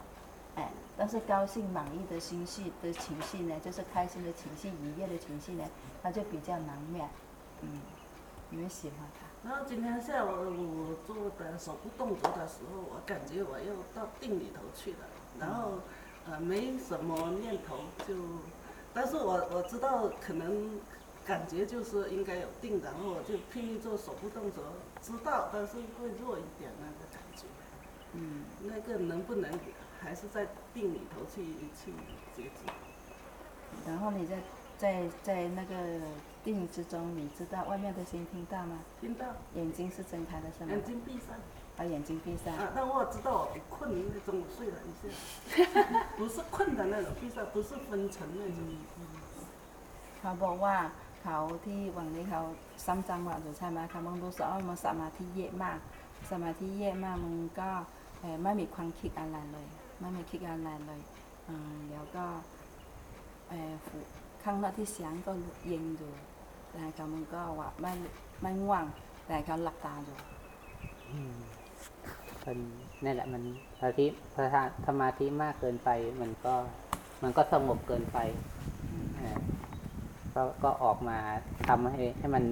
哎，但是高兴满意的心绪的情绪呢，就是开心的情绪、愉悦的情绪呢，它就比较难面。嗯，你们喜欢他？然后今天下午我做的手部动作的时候，我感觉我又到定里头去了，然后呃没什么念头就，但是我我知道可能感觉就是应该有定，然后我就拼命做手部动作，知道但是会弱一点那个感觉，嗯，那个能不能还是在定里头去去截止？然后你在在在那个定之中，你知道外面的心听到吗？听到眼睛是睁开的，是吗？眼睛闭上把眼睛闭上。啊，但我知道我困那种，我睡了一下，不是困的那种，闭上不是昏沉那种。 เขาบอกว่าเขาที่วันนี้เขาซ้ำจังหวะอยู่ใช่ไหมเขามึงรู้สึกว่ามันสมาธิเยอะมาก สมาธิเยอะมากมึงก็เอ่อไม่มีความคิดอะไรเลย ไม่มีคิดอะไรเลยอ่าแล้วก็เอ่อฝึก ข้างนอกที่เสียงก็เย็นอยู่แต่เขามึงก็ว่าไม่ไม่ง่วง แต่เขาหลับตาอยู่ มันนั่นแหละมันสมาธิพอสมาธิมากเกินไป มันก็มันก็สงบเกินไปอ่าก็ก็ออกมาทำให้ให้มัน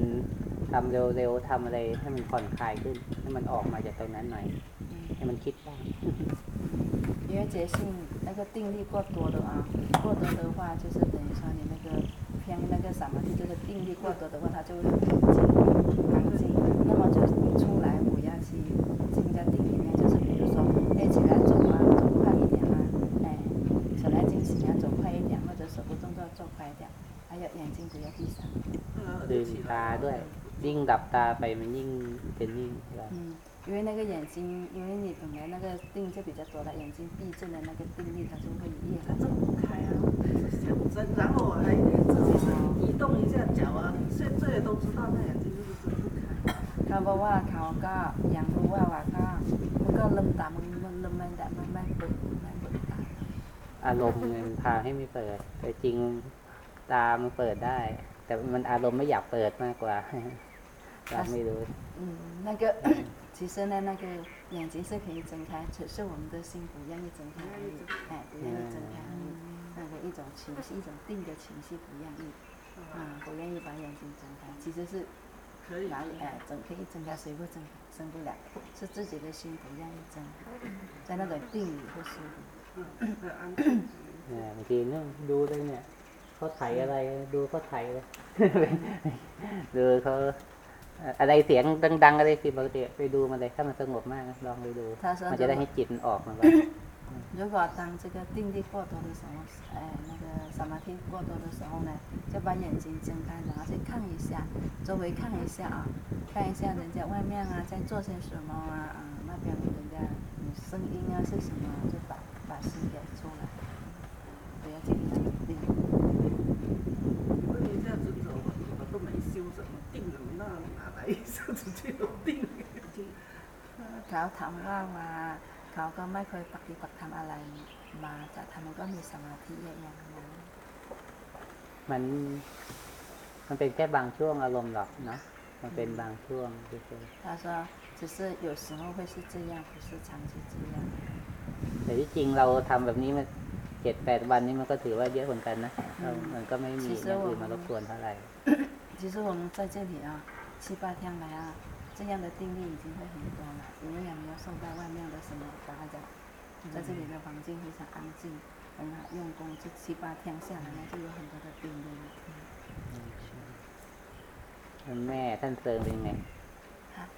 ทำเร็วๆทำอะไร ให้มันผ่อนคลายขึ้น ให้มันออกมาจากตรงนั้นหน่อย ให้มันคิดบ้าง 因为觉性那个定力过多的啊，过多的话就是 等于说你那个偏那个什么，就是定力过多的话，它就会很静，安静。那么就是你出来，我要去进在定里面，就是比如说，哎，起来走啊，走快一点啊，哎，起来进行啊，走快一点，或者手部动作做快一点，还有眼睛不要闭上。 ลืมตาด้วย ยิ่งดับตาไปมันยิ่งเป็นยิ่งอะไร 嗯， 因为那个眼睛，因为你本来那个定就比较多了，眼睛闭住的那个定力，它就会越来它睁不开啊，想睁，然后我还自己是移动一下脚啊，现在都知道那眼睛就是睁不开。 เขาบอกว่าเขาก็ยังรู้ว่าว่าก็มันก็ลืมตามันมันลืมไม่ได้มันไม่เปิดไม่เปิดตา อารมณ์เนี่ยมันพาให้ไม่เปิด แต่จริงตามันเปิดได้ แต่มันอารมณ์ไม่อยากเปิดมากกว่า เราไม่รู้ 嗯，那个 其实呢，那个眼睛是可以睁开，只是我们的心不愿意睁开而已，哎，不愿意睁开而已。那个一种情绪，一种定的情绪不愿意，啊、不愿意把眼睛睁开，其实是可以哪里哎睁可以睁开，谁会睁开？睁不了，是自己的心不愿意睁开，在那种定里会舒服。嗯，很安静。 เนี่ยบางทีเนี่ยดูเลยเนี่ยเขาไถอะไรดูเขาไถเลย ดูเขา อะไรเสียงดังๆอะไรสิปกติไปดูมันเลยถ้ามันสงบมากนะลองไปดู 他说 มันจะได้ให้จิตมันออกมาบ้าง 如果当这个定力过多的时候，哎，那个สมาธิ过多的时候呢，就把眼睛睁开，然后去看一下，周围看一下啊，看一下人家外面啊在做些什么啊，啊，那边人家有声音啊是什么，就把把心给出来，不要进入定。问 เขาถามว่ามาเขาก็ไม่เคยปฏิบัติทำอะไรมาแต่ทำมันก็มีสมาธิเยอะอย่างนั้น มันมันเป็นแค่บางช่วงอารมณ์หรอกเนาะมันเป็นบางช่วงเฉย 他说只是有时候会是这样不是长期这样 ๆแต่ที่จริงเราทำแบบนี้มันเจ็ดแปดวันนี้มันก็ถือว่าเยอะเหมือนกันนะเรามันก็ไม่มีอย่างอื่นมารบกวนเท่าไหร่ 其实我们在这里啊，七八天来啊， 这样的定力已经会很多了，因为也没有受到外面的什么打扰，在这里的环境非常安静，很好用功，这七八天下来呢，就有很多的定力。 แม่ท่านเซิงเป็นยังไง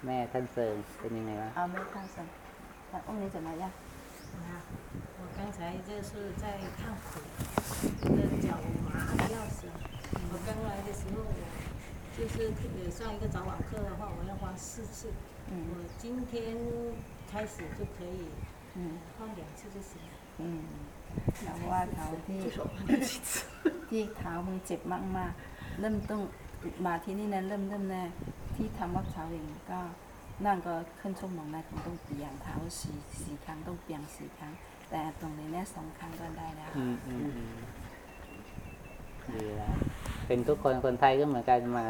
แม่ท่านเซิงเป็นยังไงวะ 啊，没看生，那问你怎么样？啊，我刚才就是在看谱，我的脚麻的要死。我刚来的时候，我 就是呃上一个早晚课的话，我要花四次。嗯我今天开始就可以嗯换两次就行了。嗯，แล้วว่าเขาที่ที่เท้ามึงเจ็บมากๆ เริ่มต้องมาที่นี่นะเริ่มเริ่มแน่ที่ทำวัดเท้าเองก็นั่งก็ขึ้นชั่วโมงนะคงต้องเปลี่ยนเท้าสี่สี่ครั้งต้องเปลี่ยนสี่ครั้ง แต่ตรงนี้เนี่ยสองครั้งก็ได้แล้ว อืมอืมอืม ดีแล้ว เป็นทุกคนคนไทยก็เหมือนกันมา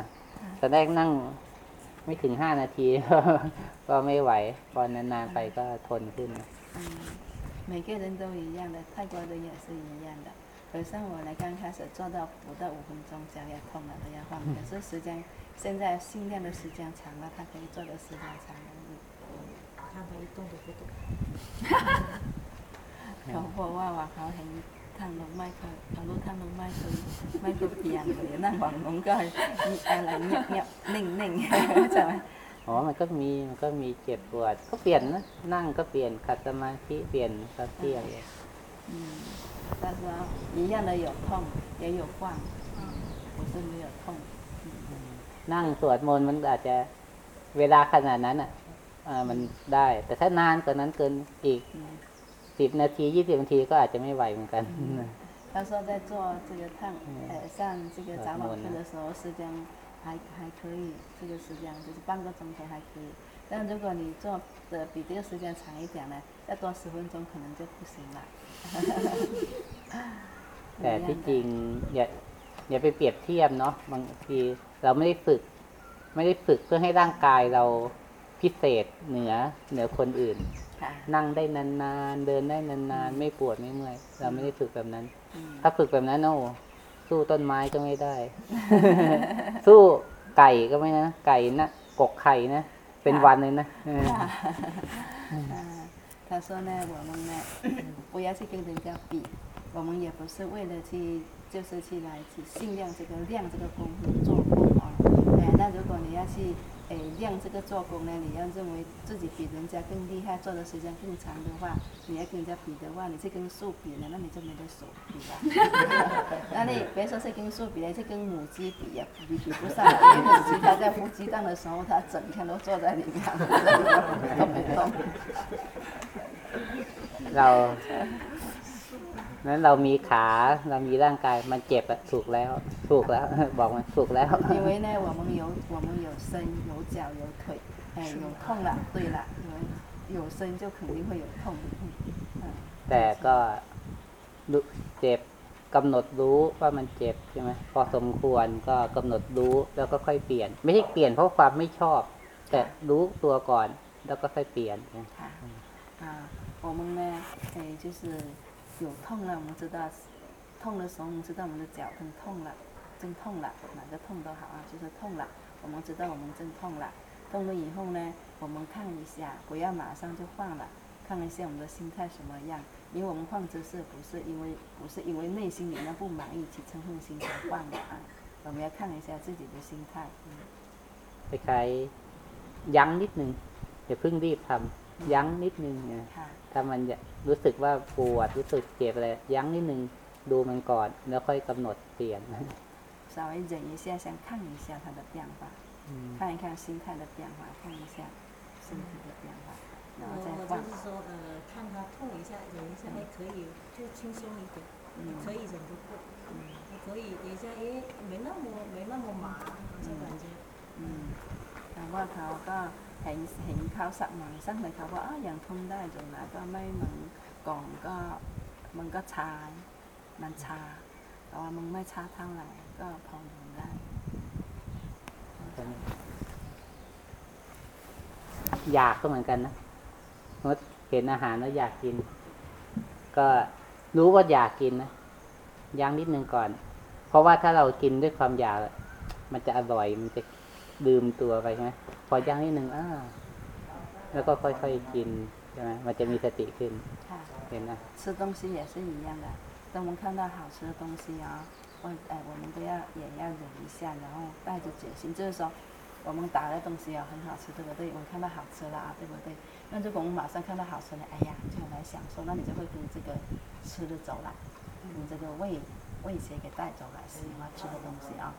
ตอนแรกนั่งไม่ถึงห้านาที ก็ไม่ไหว พอนานๆไปก็ทนขึ้นนะ 嗯，每个人都一样的，泰国人也是一样的。和尚我来刚开始做到不到五分钟脚也痛了都要换，可是时间现在训练的时间长了，他可以做的时间长了。看他一动都不动。เขาบอกว่าว่าเขาเห็น ทางลงไม่เคยเขารู้ทางลงไม่คือไม่คือเปลี่ยนเลยนั่งหวังลงก็มีอะไรเงียบเงียบนิ่งนิ่งใช่ไหม อ๋อ มันก็มี มันก็มีเจ็บปวด ก็เปลี่ยนนะ นั่งก็เปลี่ยน ขัดสมาธิ เปลี่ยนสเตียอะไร 嗯，他说一样的有痛也有晃， 是没有痛。 นั่งสวดมนต์มันอาจจะเวลาขนาดนั้นอ่ะอ่ามันได้ แต่ถ้านานกว่านั้นเกินอีก 嗯， สิบนาทียี่สิบนาทีก็อาจจะไม่ไหวเหมือนกัน 他说在做这个烫，呃，上这个早晚课的时候时间还还可以，这个时间就是半个钟头还可以。但如果你做的比这个时间长一点呢，再多十分钟可能就不行了。 แต่ที่จริงอย่าอย่าไปเปรียบเทียบเนาะบางทีเราไม่ได้ฝึก ไม่ได้ฝึกเพื่อให้ร่างกายเรา พิเศษเหนือเหนือคนอื่น ค่ะ นั่งได้นานๆ เดินได้นานๆ ไม่ปวดไม่เมื่อย เราไม่ได้ฝึกแบบนั้น อืม ถ้าฝึกแบบนั้นโอ้สู้ต้นไม้ก็ไม่ได้ สู้ไก่ก็ไม่นะ ไก่นะกกไข่นะ เป็นวันเลยนะเออ 啊，他说呢，我们呢，不要去跟人家比，我们也不是为了去，就是去来去训练这个练这个功夫做功啊。 那如果你要去诶量这个做工呢你要认为自己比人家更厉害做的时间更长的话你要跟人家比的话你是跟树比呢那你就没得手比了。那你别说是跟树比了是跟母鸡比也比比不上因为母鸡它在孵鸡蛋的时候它整天都坐在里面 都没动。然后 นั้นเรามีขา เรามีร่างกาย มันเจ็บอะถูกแล้ว ถูกแล้ว บอกมันถูกแล้ว 因为呢，我们有我们有身有脚有腿，哎，有痛了，对了，有有身就肯定会有痛，嗯， แต่ก็รู้เจ็บกำหนดรู้ว่ามันเจ็บใช่ไหมพอสมควรก็กำหนดรู้แล้วก็ค่อยเปลี่ยน ไม่ใช่เปลี่ยนเพราะความไม่ชอบ แต่รู้ตัวก่อนแล้วก็ค่อยเปลี่ยน 好，啊，我们呢，哎，就是 有痛了，我们知道痛的时候，我们知道我们的脚跟痛了，真痛了，哪个痛都好啊，就是痛了，我们知道我们真痛了，痛了以后呢，我们看一下，不要马上就换了。看一下我们的心态什么样，因为我们换姿势不是因为不是因为内心里面不满意去嗔恨心才换的啊，我们要看一下自己的心态。嗯 คล้ายๆยั้งนิดนึงอย่าเพิ่งรีบทำยั้งนิดนึงนะ 好， ถ้ามันจะรู้สึกว่าปวดรู้สึกเจ็บอะไรยั้งนิดนึงดูมันก่อน แล้วค่อยกำหนดเปลี่ยน 稍微忍一下，先看一下它的变化，看一看心态的变化，看一下身体的变化，然后再我我换就。是说，呃，看他痛一下，忍一下，哎，可以就轻松一点，嗯可以忍得过，可以等一下，哎，没那么没那么麻，好像感觉。 อืมแต่ว่าเขาก็ เห็นเห็นเขาสักหน่อยสักหน่อยเขาว่าอ้าวยังทนได้จนนะก็ไม่เหมือนก่อนก็มันก็ชา มันชา แต่ว่ามันไม่ชาเท่าไหร่ก็พอทนได้อยากก็เหมือนกันนะมมติเห็นอาหารแล้วอยากกิน ก็รู้ว่าอยากกินนะยั้งนิดนึงก่อน เพราะว่าถ้าเรากินด้วยความอยาก มันจะอร่อยมันจะลืมตัวไปใช่ไหม พอยั้งนิดนึงอ้าแล้วก็ค่อยๆกินใช่ไหมมันจะมีสติขึ้น ค่ะ เห็นนะ 吃东西也是一样的，当我们看到好吃的东西啊，我哎，我们都要也要忍一下，然后带着决心，就是说，我们打的东西啊很好吃，对不对？我们看到好吃了啊，对不对？那如果我们马上看到好吃了，哎呀，就来享受，那你就会跟这个吃的走了，你这个味味觉给带走了，喜欢吃的东西啊。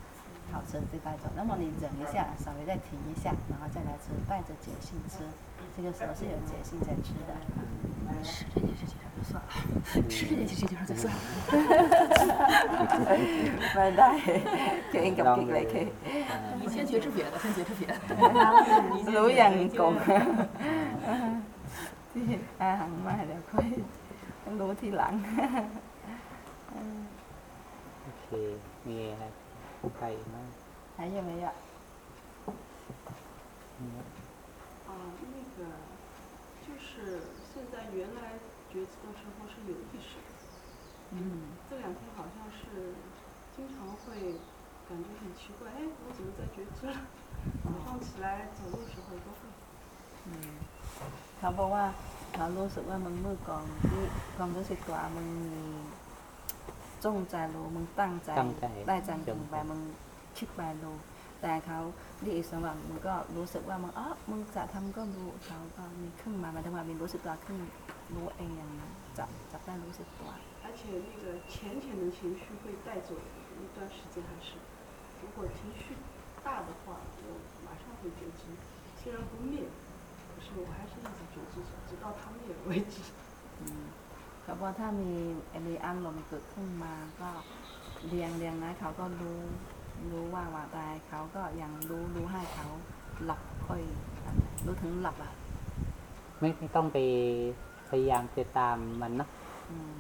好吃就带走，那么你忍一下，稍微再停一下，然后再来吃，带着决心吃，这个时候是有决心在吃的。吃这件事情上就算了，吃这件事情上就算了。 ไม่ได้คือเองกับ ลอง กิ๊ก ดู เลยคือ 你先觉知别的，先觉知别的。 รู้อย่างกงที่อาหารมาเดี๋ยวค่อยรู้ทีหลัง โอเค มีอะไร ใครบ้าง 还有没有？啊，那个就是现在原来觉知的时候是有意识的，嗯，这两天好像是经常会感觉很奇怪，哎，我怎么在觉知了？早上起来走路时候都会。 เขาบอกว่าเขารู้สึกว่ามึงเมื่อก่อนที่ความรู้สึกตัวมึงมี จงใจรู้มึงตั้งใจ ตั้งใจ ได้ใจจ จ ริ ง ง ใจ ไปมึงคิดไปรู้แต่เขาดีอีกสักวันมึงก็รู้สึกว่ามึงอ๋อมึงจะทำก็รู้เขาก็มีขึ้นมาหมายถึงว่ามีรู้สึกตัวขึ้นรู้เองอย่างนั้นจับจับได้รู้สึกตัว 而且那个浅浅的情绪会带走一段时间，还是 如果情绪大的话，就马上会觉知，虽然不灭，可是我还是一直觉知着，直到它灭为止。 อืมเขาบอกถ้ามีมีอารมณ์เกิดขึ้นมาก็เรียงเรียงนะเขาก็รู้รู้ว่าว่าตายเขาก็ยังรู้รู้ให้เขาหลับค่อยรู้ถึงหลับอ่ะ ไม่ไม่ต้องไปพยายามจะตามมันเนาะ อืม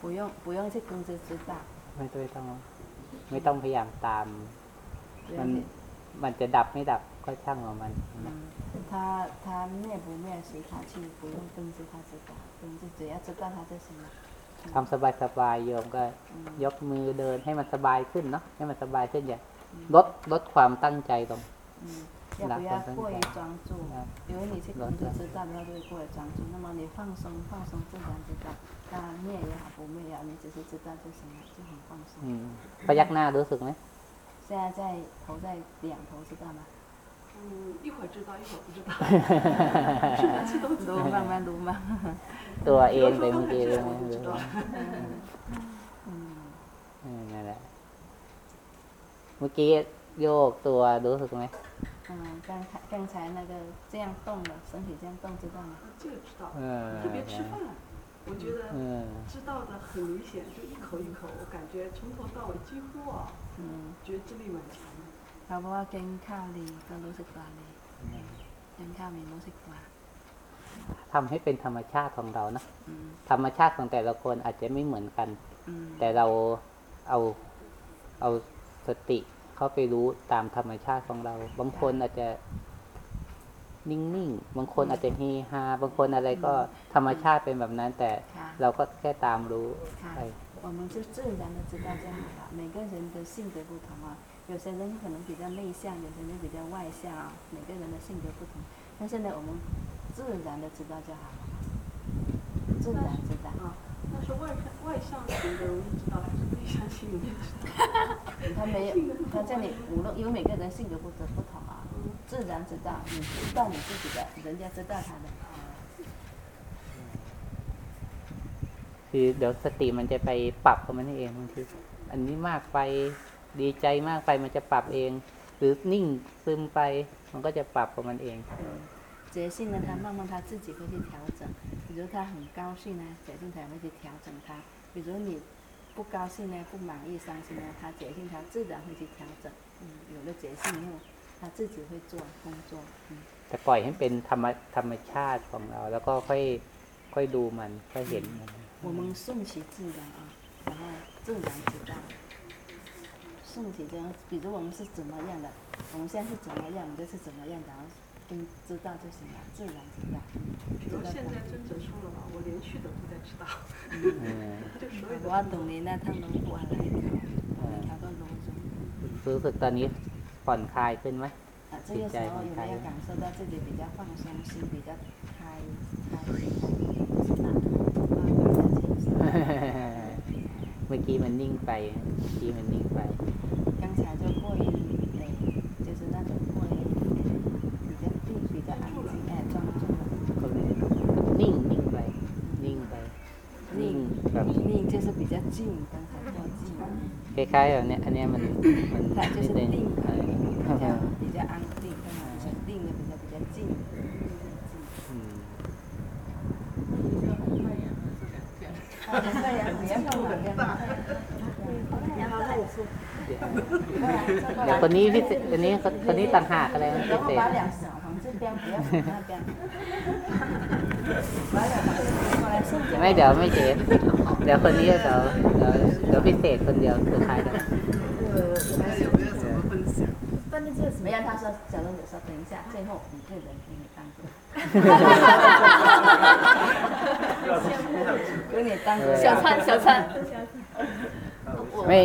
不用不用去跟着知道 ไม่ต้องไม่ต้อง ไม่ต้องพยายามตาม 不 มัน 用去 มันจะดับไม่ดับก็ช่างของมัน 嗯，他他灭不灭随他去，不用跟着他 知道，跟着只要知道他就行了。 ทำสบายๆโยมก็ 嗯 ยกมือเดินให้มันสบายขึ้นเนาะให้มันสบายขึ้นอย่าลดลดความตั้งใจลง 嗯，要不要过于专注？啊因为你去跟着知道的话，就会过于专注。那么你放松放松，自然知道，它灭也好，不灭也好，你只是知道就行了，就很放松。 อืมพยักหน้ารู้สึกไหม 现在在头在两头，知道吗？ 嗯，一会儿知道，一会儿不知道。รู้บ้างไหมรู้บ้าง ตัวเอ็นไปเมื่อกี้เลยไหม 我就知道。 อืม เออนั่นแหละเมื่อกี้โยกตัวรู้สึกไหม 嗯，刚才刚才那个这样动的，身体这样动，知道吗？这个知道 เอ，อ 特别吃饭，我觉 เอ 得 อ 知道的很明显，就一口一口，我感觉从头到尾几乎啊，嗯，觉知力蛮强的。 เขาบอกว่ากินข้าวดีก็รู้สึกตัวดีกินข้าวมีรู้สึกตัว ทำให้เป็นธรรมชาติของเรานะ อืม ธรรมชาติของแต่ละคนอาจจะไม่เหมือนกัน อืม แต่เราเอาเอาสติเข้าไปรู้ตามธรรมชาติของเรา บางคนอาจจะนิ่งๆ บางคนอาจจะเฮฮา บางคนอะไรก็ธรรมชาติเป็นแบบนั้น แต่ ค่ะ เราก็แค่ตามรู้ ค่ะ ไป 我们就自然的知道就好了。每个人的性格不同啊， 有些人可能比较内向，有些人比较外向啊，每个人的性格不同。但是呢，我们自然的知道就好了，自然知道。啊，那是外向外向型的容易知道，还是内向型容易知道？他没有，他这里无论因为每个人性格不不同啊，自然知道，你知道你自己的，人家知道他的。 คือเดี๋ยวสติมันจะไปปรับของมันเองบางที อันนี้มากไป ดีใจมากไปมันจะปรับเอง หรือนิ่งซึมไป มันก็จะปรับของมันเอง 觉性呢，他慢慢他自己会去调整。比如他很高兴呢，觉性才会去调整他；比如你不高兴呢、不满意、伤心呢，他觉性他自然会去调整。嗯，有了觉性以后，他自己会做工作。嗯， แต่ปล่อยให้เป็นธรรมธรรมชาติของเรา แล้วก็ค่อยค่อยดูมันค่อยเห็นมัน 我们顺其自然啊，然后自然知道。 顺其这样，比如我们是怎么样的，我们现在是怎么样，我们就是怎么样，然后跟知道就行了，自然知道。比如现在真者说了嘛，我连续的都在知道， เออ 就所有 เพ 的 ราะว่าตรงนี้นะท่านรู้ตัวอะไรเขาเขาก็รู้จน รู้สึกตอนนี้ผ่อนคลายขึ้นไหม 啊，这个时候有没有感受到自己比较放松，心比较开开是哪个？比较轻松。 เมื่อกี้มันนิ่งไปเมื่อกี้มันนิ่งไป 刚才就过于累，就是那种过于比较定、比较安静，哎，专注了。 ก็เลยนิ่งนิ่งไป นิ่งไป นิ่งแบบ 宁就是比较静，刚才过静， คล้ายๆแบบเนี้ยอันเนี้ยมันมัน 它就 นิ 是 ดนึง 定， เออ 比较比较安定，是定的比较比较静。 เดี๋ยวคนนี้พิเศษคนนี้คนนี้ต่างหากอะไรนะพิ 然后 เศษ 把两手往这边，不要往那边。把两把过来顺着。 ไม่เดี๋ยวไม่เจ๊เดี๋ยวคนนี้เดี๋ยวเดี๋ยวเดี๋ยวพิเศษคนเดียวคือใครกัน 反正就是没让他说，假如你说等一下，最后五个人给 你当做，给你当做小餐。小餐，ไม่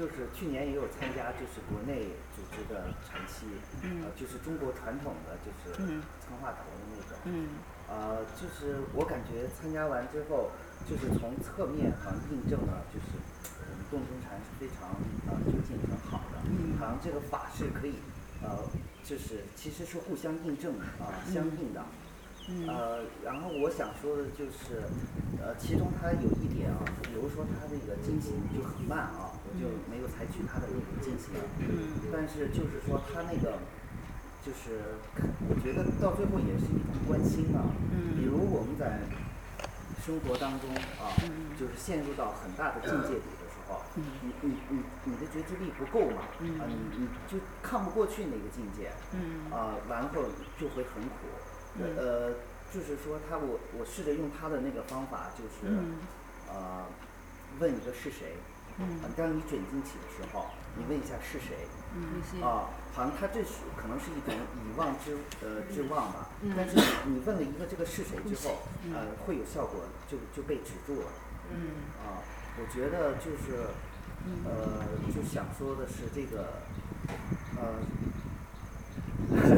就是去年也有参加，就是国内组织的禅期，嗯。呃，就是中国传统的就是嗯。参话头的那种，嗯。呃，就是我感觉参加完之后，就是从侧面好像印证了，就是我们洞中禅是非常呃究竟很好的，嗯。好像这个法是可以呃，就是其实是互相印证啊、相应的，呃，然后我想说的就是，呃，其中它有一点啊，比如说它这个进行就很慢啊，我就没有采取它的那个进行，但是就是说它那个。就是，我觉得到最后也是一种关心啊。比如我们在生活当中啊，就是陷入到很大的境界里你你你你的觉知力不够嘛，啊，你你就看不过去那个境界，啊，完后就会很苦。呃，就是说他我我试着用他的那个方法，就是呃，问一个是谁。啊，当你卷进去的时候，你问一下是谁。啊，好像他这是可能是一种以忘之呃之忘吧。但是你问了一个这个是谁之后，呃，会有效果，就就被止住了。啊，我觉得就是，呃，就想说的是这个，呃。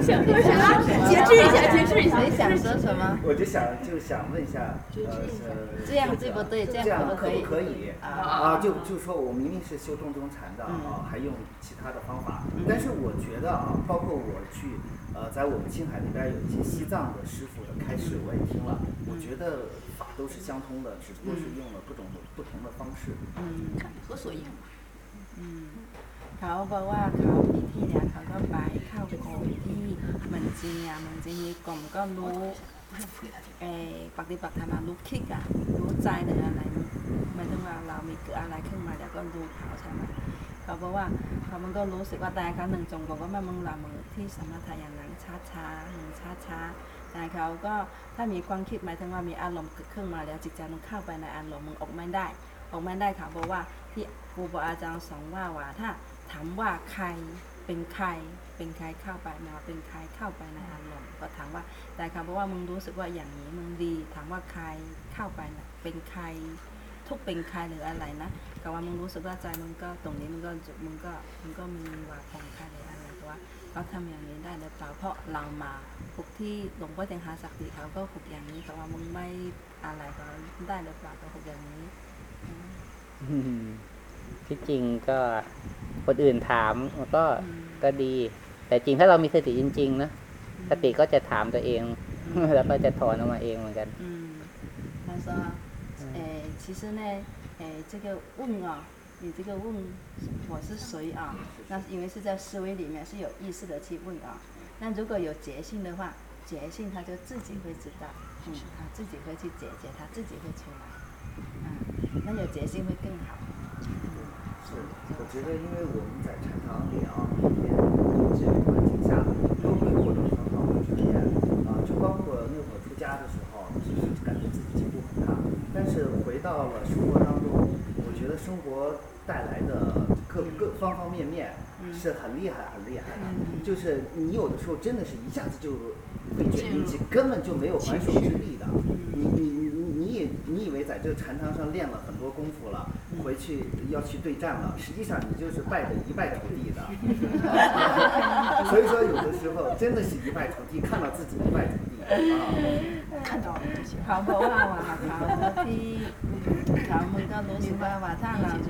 想说啥？节制一下，节制一下。你想说什么？我就想就想问一下，呃，是这样对不对？这这样可不可不可以？啊，啊，就就说我明明是修洞中禅的啊，还用其他的方法，但是我觉得啊，包括我去呃，在我们青海那边有一些西藏的师傅的开示，我也听了，我觉得法都是相通的，只不过是用了不同的不同的方式。嗯，何所应？ อืมเขาบอกว่าเขาพิธีเนี่ยเขาก็ไปเข้ากรมที่เหมือนจีนอ่ะเหมือนจีนมีกรมก็รู้เออปฏิบัติธรรมรู้คิดอ่ะรู้ใจหรืออะไรหมายถึงว่าเรามีเกิดอะไรขึ้นมาเดี๋ยวก็รู้เขาใช่ไหมเขาบอกว่าเขามันก็รู้สึกว่าแต่ครั้งหนึ่งจงบอกว่ามันมึงละมือที่สมถะอย่างนั้นช้าๆหนึ่งช้า ๆแต่เขาก็ถ้ามีความคิดหมายถึงว่ามีอารมณ์เกิดขึ้นมาแล้วจิตใจมันเข้าไปในอารมณ์มึงออกไม่ได้ ออกไม่ได้ค่ะเขาบอกว่าที่ครูบาอาจารย์สอนว่าว่าถ้าถามว่าใครเป็นใครเป็นใครเข้าไปมาเป็นใครเข้าไปในอารมณ์ก็ถามว่าแต่เขาบอกว่ามึงรู้สึกว่าอย่างนี้มึงดีถามว่าใครเข้าไปนะเป็นใครทุกเป็นใครหรืออะไรนะก็ว่ามึงรู้สึกว่าใจมึงก็ตรงนี้มึงก็มึงก็มึงก็มีว่าผ่อนคลายหรือ อะไรแต่ว่าเขาทำอย่างนี้ได้หรือเปล่าเพราะเรามาฝึกที่หลวงพ่อเทียนหาศักดิ์เขาก็ฝึกอย่างนี้แต่ว่ามึงไม่อะไรก็ได้หรือเปล่าก็ฝึกอย่างนี้ อืมที่จริงก็คนอื่นถามมันก็ก็ดี แต่จริงถ้าเรามีสติจริง ๆ นะสติก็จะถามตัวเอง แล้วก็จะถอนออกมาเองเหมือนกัน 嗯，他说，诶，其实呢，诶，这个问啊， 你这个问我是谁啊？那因为是在思维里面是有意识的去问啊。那如果有觉性的话，觉性他就自己会知道，嗯，他自己会去解决，他自己会出来，嗯，那有觉性会更好。是，我觉得因为我们在禅堂里啊，每天这个环境下都会获得很好的体验啊，就包括那会儿出家的时候，其实感觉自己进步很大，但是回到了生活当中，我觉得生活带来的各各方方面面是很厉害很厉害的，就是你有的时候真的是一下子就被卷进去，根本就没有还手之力的。你你你你你你以为在这个禅堂上练了很多功夫了，回去要去对战了，实际上你就是败的一败涂地的。所以说有的时候真的是一败涂地，看到自己一败涂地。看不到这些。他们说啊，他们说，他们跟老师说啊，他们说。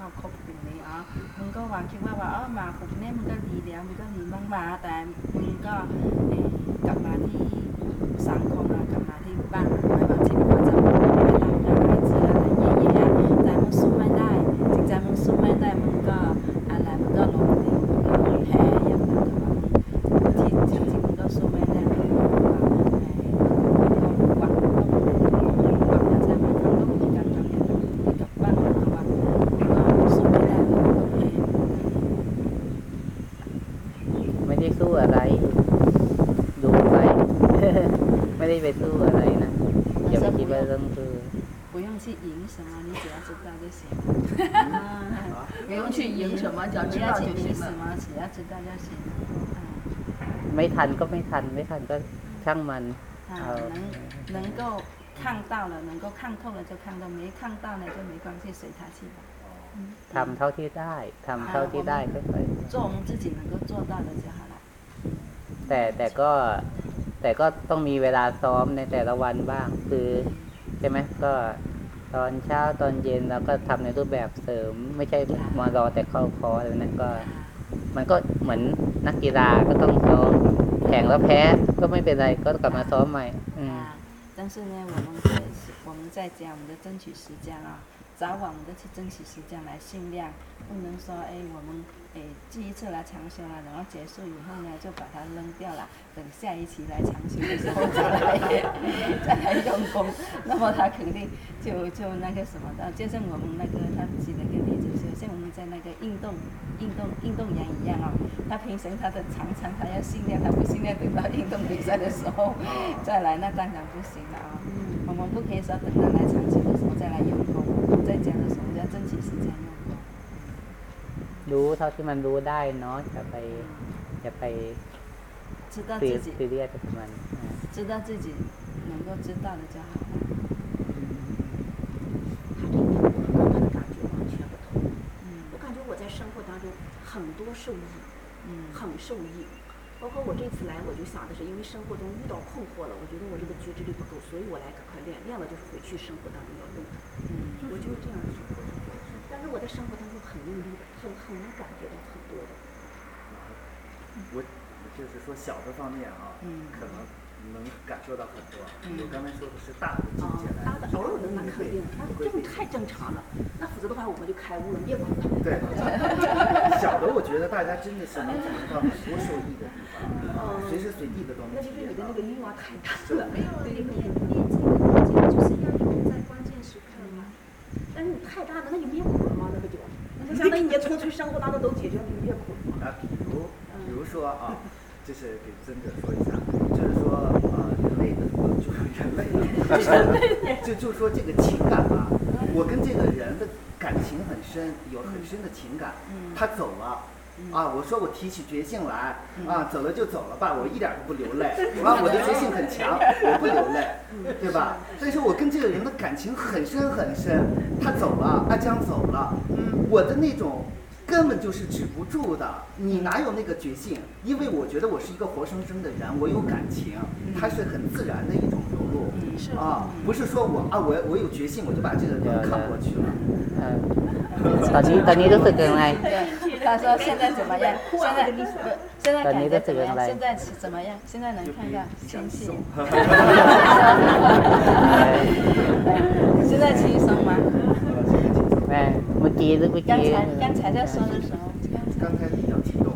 เข้าครบกลุ่มนี้อ๋อมึงก็วางคิดว่าว่าเออมาฝึกเนี่ยมึงก็ดีแล้วมึงก็ดีมากมาแต่มึงก็กลับมาที่สังคมกลับมาที่บ้านไม่ว่าที่ว่าจะมึงไม่ทำได้เจออะไรเยอะๆแต่มึงสู้ไม่ได้จริงใจมึงสู้ไม่ได้มึงก็ลงดิมึงก็แพ้อย่างนั้นแต่ว่ามึง ที่จริงๆมันก็สู้ไม่ได้เลยว่าหวังก็หวังนะใช่ไหมมันก็มีการทำอย่างนั้นกับบ้านเราว่าก็สู้ไม่ได้เลยก็แพ้ ไม่ได้สู้อะไร ดูไป ไม่ได้ไปสู้อะไรนะอย่าไปคิดว่าต้องสู้不用去赢什么，你只要知道就行。不用去赢什么，只要不知道就要去赢行了。什么，只要知道就行。 ไม่ทันก็ไม่ทัน ไม่ทันก็ช่างมัน 啊， เอา 能能够看到了，能够看透了就看到，没看到呢就没关系，随他去吧。 ทำเท่าที่ได้ทำเท่าที่ได้ค่อย 做我们自己能够做到的就好了。 ๆแต่แต่ก็ แต่ก็ต้องมีเวลาซ้อมในแต่ละวันบ้าง คือใช่ไหมก็ ตอนเช้าตอนเย็นเราก็ทำในรูปแบบเสริม ไม่ใช่มารอแต่เข้าคอร์สอะไรนั้นก็ มันก็เหมือนนักกีฬาก็ต้องซ้อมแข่งแล้วแพ้ ก็ไม่เป็นไรก็กลับมาซ้อมใหม่ อืม 啊，但是呢，我们在我们在家，我们的争取时间啊，早晚我们都去争取时间来训练，不能说哎我们 哎第一次来长休了，然后结束以后呢就把它扔掉了，等下一期来长休的时候再来再来用功，那么他肯定就就那个什么的，就像我们那个他举了个例子说，像我们在那个运动运动运动员一样啊，他平时他的常常他要训练，他不训练等到运动比赛的时候再来，那当然不行了啊。我们不可以说等他来长休的时候再来用功，在家的时候要争取时间用功。รู้เท่าที่มันรู้ได้เนาะจะไปจะไป 知道 ซี 自己 ซีเรียสกับมันอ่า 知道自己能够知道的就好了。他这个跟他的感觉完全不同。嗯我感觉我在生活当中很多受益，嗯很受益。包括我这次来，我就想的是，因为生活中遇到困惑了，我觉得我这个觉知力不够，所以我来赶快练，练了就是回去生活当中要用的。嗯我就是这样的生活。但是我在生活当中很用力的， 很很能感觉到很多的。我就是说小的方面啊，嗯可能能感受到很多。嗯我刚才说的是大的境啊界，来大的偶尔能那肯定，那这种太正常了，那否则的话我们就开悟了，灭苦了。对，小的我觉得大家真的是能感受到很多受益的地方，啊，随时随地的都能那就是你的那个。欲望太大了。没有你练练这个关键就是要用在关键时刻嘛。但是你太大了，那就灭苦了吗？那不就，那就相当于你从从生活当中都解决，你就灭苦了嘛。啊，比如，比如说啊，就是给尊者说一下，就是说呃，人类的，就是人类的，就就说这个情感啊，我跟这个人的感情很深，有很深的情感，他走了。啊，我说我提起决心来，啊，走了就走了吧，我一点都不流泪，啊，我的决心很强，我不流泪，对吧？所以说我跟这个人的感情很深很深，他走了，阿江走了，我的那种根本就是止不住的，你哪有那个决心？因为我觉得我是一个活生生的人，我有感情，它是很自然的一种流啊，不是说我啊，我我有决心，我就把这个看过去了。嗯，等你等你这个人对，他说现在怎么样？现在你现在感觉怎么样？现在怎么样？现在能看到天气？现在轻松吗？哎，我接一不接。刚才刚才在说的时候，刚才比较激动。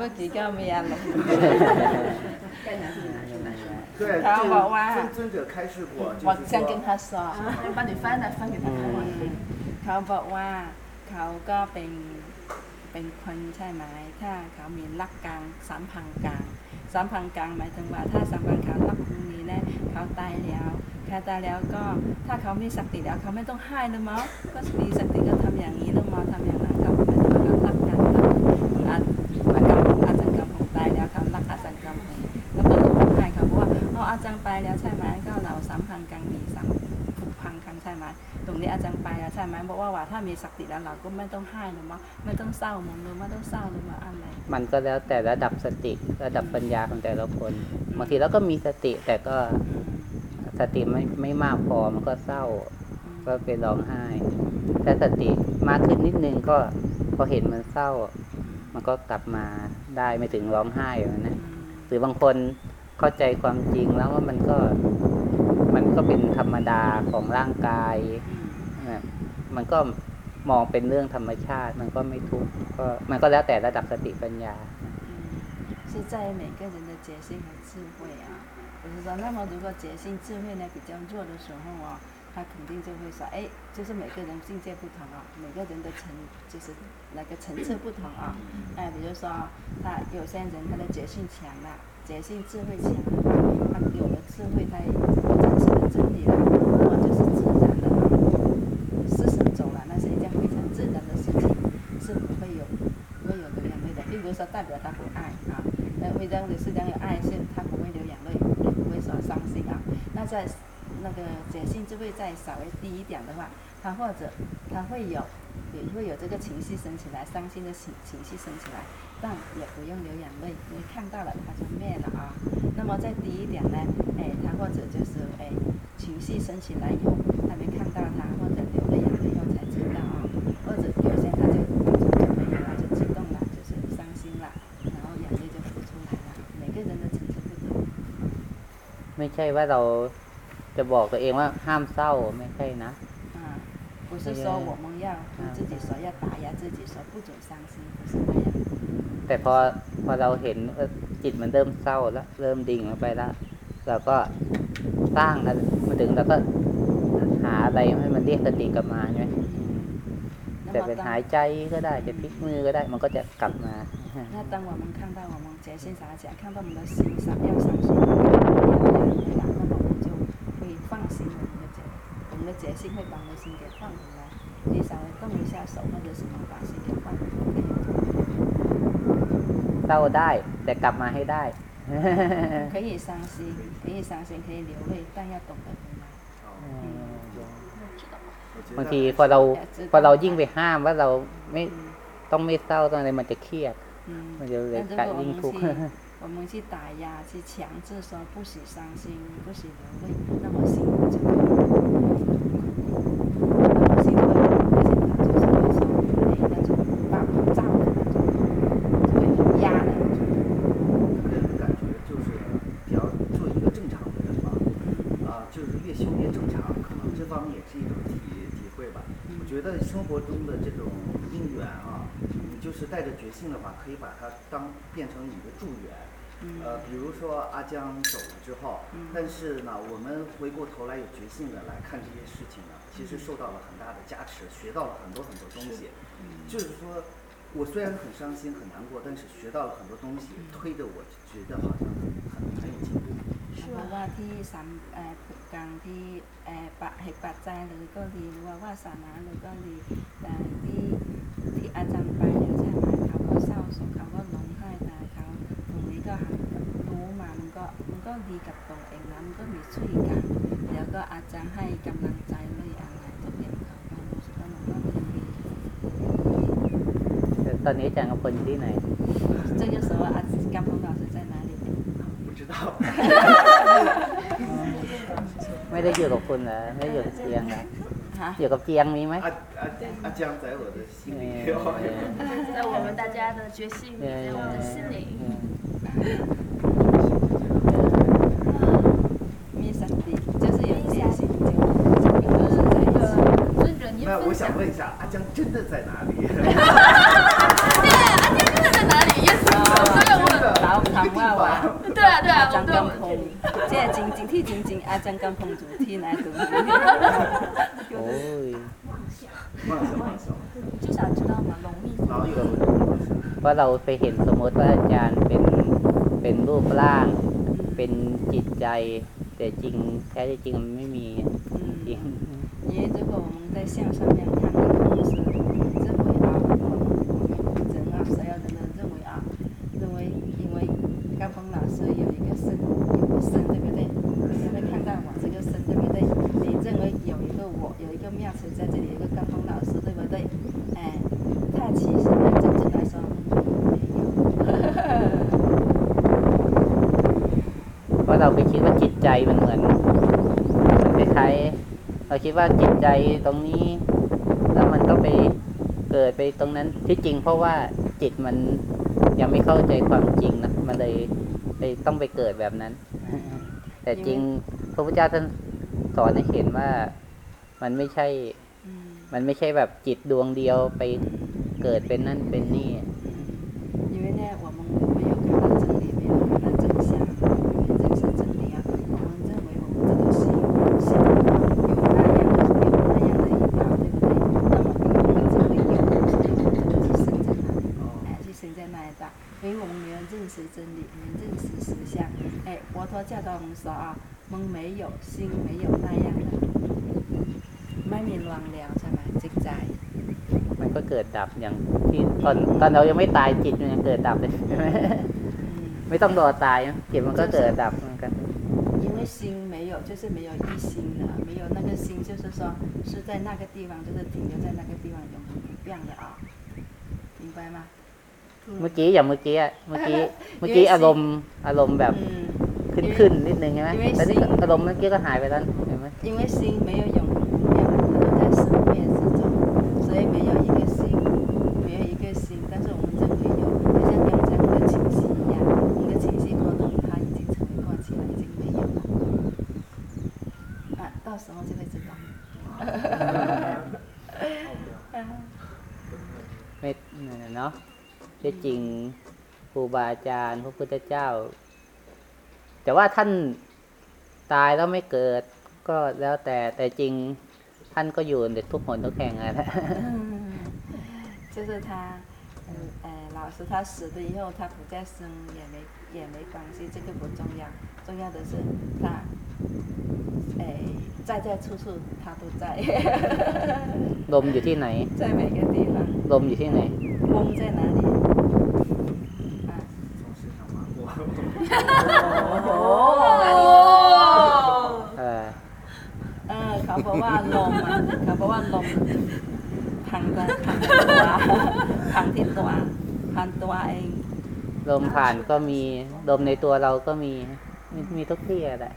嗯，เมื่อกี้ก็มีอารมณ์ 对，然后我哇这个尊尊者开示过，就我是想跟说，他说，把你翻来翻给他看。 เขาบอกว่าเขาก็เป็นเป็นคนใช่ไหมถ้าเขามีรักกลางสามพังกลางสามพังกลางหมายถึงว่าถ้าสามพังกลางรักตรงนี้เนี่ยเขาตายแล้วเขาตายแล้วก็ถ้าเขามีสติแล้วเขาไม่ต้องให้เลยมั้งก็มีสติก็ทำอย่างนี้แล้วมาทำอย่างนั้น นี้อาจารย์ไปแล้วใช่ไหมบอกว่าว่าถ้ามีสติแล้วเราก็ไม่ต้องให้หรือว่าไม่ต้องเศร้าหมองหรือไม่ต้องเศร้าหรือว่าอะไร มันก็แล้วแต่ระดับสติระดับปัญญาของแต่ละคนบางทีเราก็มีสติแต่ก็สติไม่ไม่มากพอมันก็เศร้า ก็ไปร้องไห้ถ้าสติมากขึ้นนิดนึงก็พอเห็นมันเศร้า มันก็กลับมาได้ไม่ถึงร้องไห้อย่างนั้นนะหรือบางคนเข้าใจความจริงแล้วว่ามันก็มันก็เป็นธรรมดาของร่างกายนะ มันก็มองเป็นเรื่องธรรมชาติ มันก็ไม่ทุกข์ก็มันก็แล้วแต่ระดับสติปัญญา 是在每个人的觉性和智慧啊。就是说，那么如果觉性智慧呢比较弱的时候啊，他肯定就会说，哎，就是每个人境界不同啊，每个人的层就是那个层次不同啊。哎，比如说他有些人他的觉性强了，觉性智慧强的话，他有了智慧，他真实的真理了，那么就是自 代表他不爱啊，那会让你是这样有爱是他不会流眼泪，也不会说伤心啊。那在那个碱性智慧再稍微低一点的话，他或者他会有也会有这个情绪升起来，伤心的情情绪升起来，但也不用流眼泪，因为看到了他就灭了啊。那么再低一点呢，哎，他或者就是哎情绪升起来以后，他没看到他， ไม่ใช่ว่าเราจะบอกตัวเองว่าห้ามเศร้าไม่ใช่นะ 啊，不是说我们要对自己说要打压自己，说不准伤心，不是那样。 แต่พอพอเราเห็นว่าจิตมันเริ่มเศร้าแล้ว เริ่มดิ่งลงไปแล้วเราก็สร้างนะมาถึงเราก็หาอะไรให้มันเรียกสติกลับมาใช่ไหม 那 จะ 么 เป็น 当 หายใจก็ได้จะพลิกมือก็ได้ มันก็จะกลับมา 那当我们看到我们觉性想讲，看到我们的心想要伤心， 心我们的觉，我们的觉性会把我们的心给放回来。你稍微动一下手或者什么，把心给放回来。 เศร้าได้ แต่กลับมาให้ได้ 可以伤心，可以伤心，可以流泪，但要懂得回来。我觉 บาง 得 ทีพอเราพอเรายิ่งไปห้ามว่าเราไม่ต้องไม่เศร้าต้องอะไรมันจะเครียด 嗯 มันจะเลย 但 กลาย 如果我 ยิ่ง 们 ทุกข์ 去 我们去打压、去强制说不许伤心、不许流泪，那么心就会那么心会而且就是有时候会那种爆炸的那种，就会很压的那种。个人感觉就是比较做一个正常的人吧，啊，就是越修越正常，可能这方面也是一种体体会吧。我觉得生活中的这种因缘啊，你就是带着觉性的话，可以把它当变成你的助缘。呃，比如说阿江走了之后，但是呢，我们回过头来有觉性的来看这些事情呢，其实受到了很大的加持，学到了很多很多东西。就是说，我虽然很伤心很难过，但是学到了很多东西，推着我觉得好像很很有进步。 เพราะว่าที่สามเอ่อผูกกลางที่เอ่อปะเหตุปัจจัยหรือก็ดีหรือว่าวาสนาหรือก็ดีแต่ที่ที่อาจารย์ไปแล้วใช่ไหมเขาก็เศร้าโศกเขาก็ร้อง ก็หันรู้มามันก็มันก็ดีกับตัวเองนะมันก็มีช่วยกันแล้วก็อาจารย์ให้กำลังใจเลยอะไรทุกอย่างเขาก็รู้สึกว่ามันก็ยังดี แต่ตอนนี้อาจารย์กำพลอยู่ที่ไหน 这个时候阿甘鹏老师在哪里？不知道， ไม่ได้อยู่กับคุณเหรอไม่ได้อยู่กับเจียงเหรอ 有个姜咪？咪。阿阿阿姜在我的心里，在我们大家的决心，在我们的心里。那我想问一下，阿江真的在哪里？所以我老唐ว่าว่า 对啊对啊， อา 我 จาร 们 ย์ 对 กำ 我 พง即系正正ที่จริงๆอาจารย์กำพงอยู่ที่ไหนตรงนี้ โอ้ย 忘了忘了，就想知道嘛，龙密然后有 เพราะเราไปเห็นสมมติว่าอาจารย์เป็นเป็นรูปร่าง เป็นจิตใจ แต่จริงแท้ที่จริงมันไม่มีจริง 因为如果我们在相上面看的同时，认为啊，我们人啊，所有 เราคิดว่าจิตใจตรงนี้ แล้วมันก็ไปเกิดไปตรงนั้นที่จริง เพราะว่าจิตมันยังไม่เข้าใจความจริงนะมันเลยไปต้องไปเกิดแบบนั้น แต่จริงพระพุทธเจ้าท่านสอนให้เห็นว่ามันไม่ใช่ มันไม่ใช่แบบจิตดวงเดียวไปเกิดเป็นนั่นเป็นนี่ 啊，我们没有心，没有那样的，ไม่มีรวงแล้วใช่ไหมจิตใจ มันก็เกิดดับอย่างที่ตอนตอนเรายังไม่ตายจิตมันยังเกิดดับเลย ใช่ไหม 嗯。 ไม่ต้องรอตายนะจิตมันก็เกิดดับเหมือนกัน 因为心没有，就是没有一心的，没有那个心，就是说是在那个地方，就是停留在那个地方永恒不变的啊，明白吗？ เมื่อกี้อย่างเมื่อกี้อะเมื่อกี้เมื่อกี้อารมณ์อารมณ์แบบ 嗯， ขึ้นขึ้นนิดนึงใช่ไหมแต่นี่อารมณ์เมื่อกี้ก็หายไปแล้วเห็นไหม因为心没有永没有不在生灭之中所以没有一个心没有一个心但是我们这里有就像刚才那个情绪一样那个情绪波动它已经成为过去了已经没有了啊到时候就会知道ไม่เนาะที่จริงครูบาอาจารย์พระพุทธเจ้า แต่ว่าท่านตายแล้วไม่เกิด ก็แล้วแต่แต่จริงท่านก็อยู่ในทุกหนทุกแห่งอะนะ 就是他，嗯，呃，老师他死了以后，他不再生也没也没关系，这个不重要，重要的是他，哎，在在处处他都在， ลมอยู่ที่ไหน 在每个地方。 ลมอยู่ที่ไหน 风在哪里？ 哦， เออ เออเขาบอกว่าลมอ่ะเขาบอกว่าลมพังตัวพังตัวพังที่ตัวพันตัวเอง ลมผ่านก็มีลมในตัวเราก็มีมีมีทุกที่อะแหละ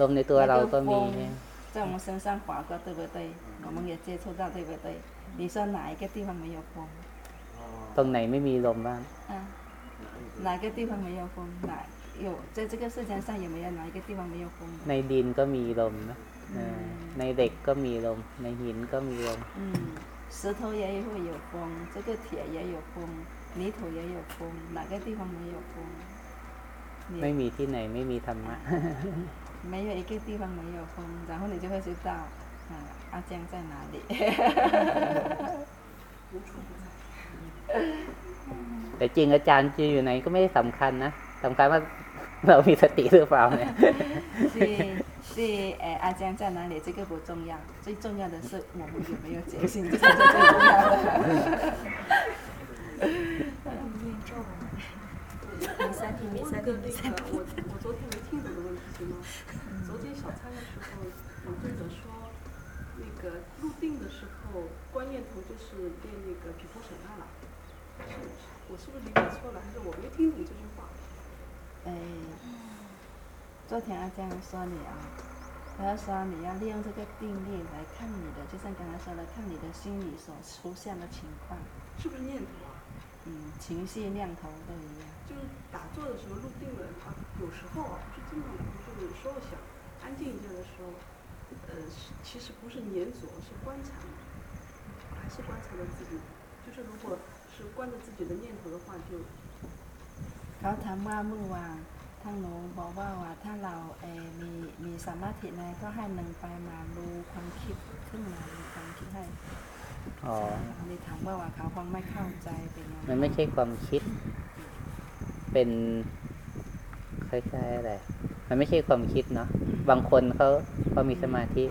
ลมในตัวเราก็มี 在我们身上划过，对不对？我们也接触到，对不对？你说哪一个地方没有风？ ตรงไหนไม่มีลมบ้าง 啊， 哪个地方没有风？哪有在这个世界上有没有哪一个地方没有风？ ในดินก็มีลมนะเออในเหล็กก็มีลม ในหินก็มีลม 嗯，石头也会有风，这个铁也有风，泥土也有风，哪个地方没有风？你 ไม่มีที่ไหนไม่มีธรรมะ 没有一个地方没有风，然后你就会知道，啊，阿江在哪里。 แต่จริงอาจารย์จะอยู่ไหนก็ไม่ได้สำคัญนะสำคัญว่า เรามีสติหรือเปล่าเนี่ย 是是，哎，阿江在哪里？这个不重要，最重要的是我们有没有决心，这才是最重要的。没三天，没三天，没三天。我我昨天没听懂的问题是吗？昨天小餐的时候，访问者说，那个入定的时候，观念头就是练那个毗婆舍那了。 我是不是理解错了？还是我没听懂这句话？哎，昨天阿江说你啊，他说你要利用这个定力来看你的，就像刚才说的，看你的心里所出现的情况，是不是念头啊？嗯，情绪、念头都一样。就是打坐的时候入定了，他有时候啊，不是经常，就是有时候想安静一下的时候，呃，其实不是念着，是观察，还是观察着自己。就是如果是观着自己的念头的话，就 เขาถามว่าเมื่อวานทางหนูบอกว่าว่าถ้าเราเออมีมีสมาธิในก็ให้หนึ่งไปมาดูความคิดขึ้นมาดูความคิดให้ อ๋อ อันนี้ถามว่าว่าเขาฟังไม่เข้าใจเป็นยังไง มันไม่ใช่ความคิด เป็นคล้ายๆอะไร มันไม่ใช่ความคิดเนาะ บางคนเขาเขามีสมาธิ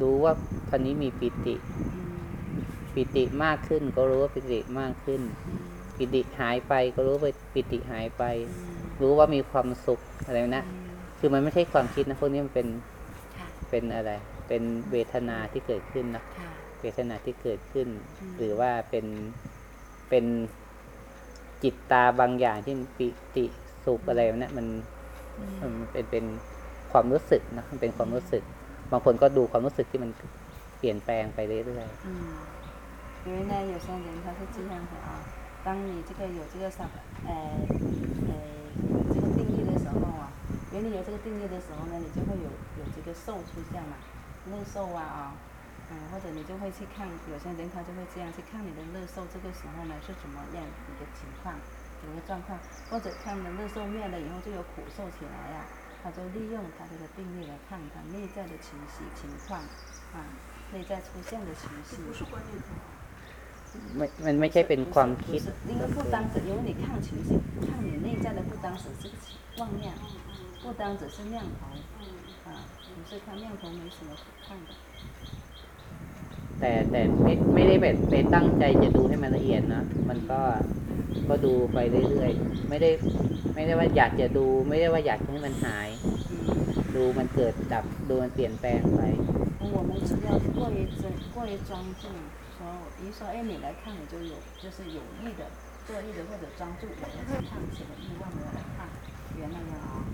รู้ว่าตอนนี้มีปิติ อืม ปิติมากขึ้น ก็รู้ว่าปิติมากขึ้นอืมปิติหายไปก็รู้ว่าปิติหายไปอืมรู้ว่ามีความสุขอะไรนะอืมคือมันไม่ใช่ความคิดนะพวกนี้มันเป็นค่ะเป็นอะไร เป็นเวทนาที่เกิดขึ้นนะค่ะเวทนาที่เกิดขึ้นอืมหรือว่าเป็นเป็นจิตตาบางอย่างที่มันปิติสุขอะไรนะมันอืมมันเป็นเป็นความรู้สึกนะมันเป็นความรู้สึก บางคนก็ดูความรู้สึกที่มันเปลี่ยนแปลงไปเรื่อย嗯，因为呢，有些人他是这样的啊，当你这个有这个上，呃呃这个定义的时候啊，因为你有这个定义的时候呢，你就会有有这个受出现嘛，乐受啊啊，嗯，或者你就会去看，有些人他就会这样去看你的乐受，这个时候呢是怎么样一个情况，一个状况，或者看了乐受灭了以后就有苦受起来呀、他就利用他这个定力来看他内在的情绪情况啊，内在出现的情绪。不是观念头。ๆ ไม่ มันไม่ใช่เป็นความคิด 不是因为不单只，因为你看情绪，看你内在的不单只是妄念，不单只是念头，啊，不是看念头没什么可看的。 แต่แต่ไม่ไม่ได้แบบไปตั้งใจจะดูให้มันละเอียดนะ มันก็ก็ดูไปเรื่อยๆ ไม่ได้ไม่ได้ว่าอยากจะดู ไม่ได้ว่าอยากให้มันหาย ดูมันเกิดดับ ดูมันเปลี่ยนแปลงไป 我们只要过于专过于专注， 说一说哎你来看你就有就是有意的做意的或者专注我要去看起了欲望我要来看原来呀啊，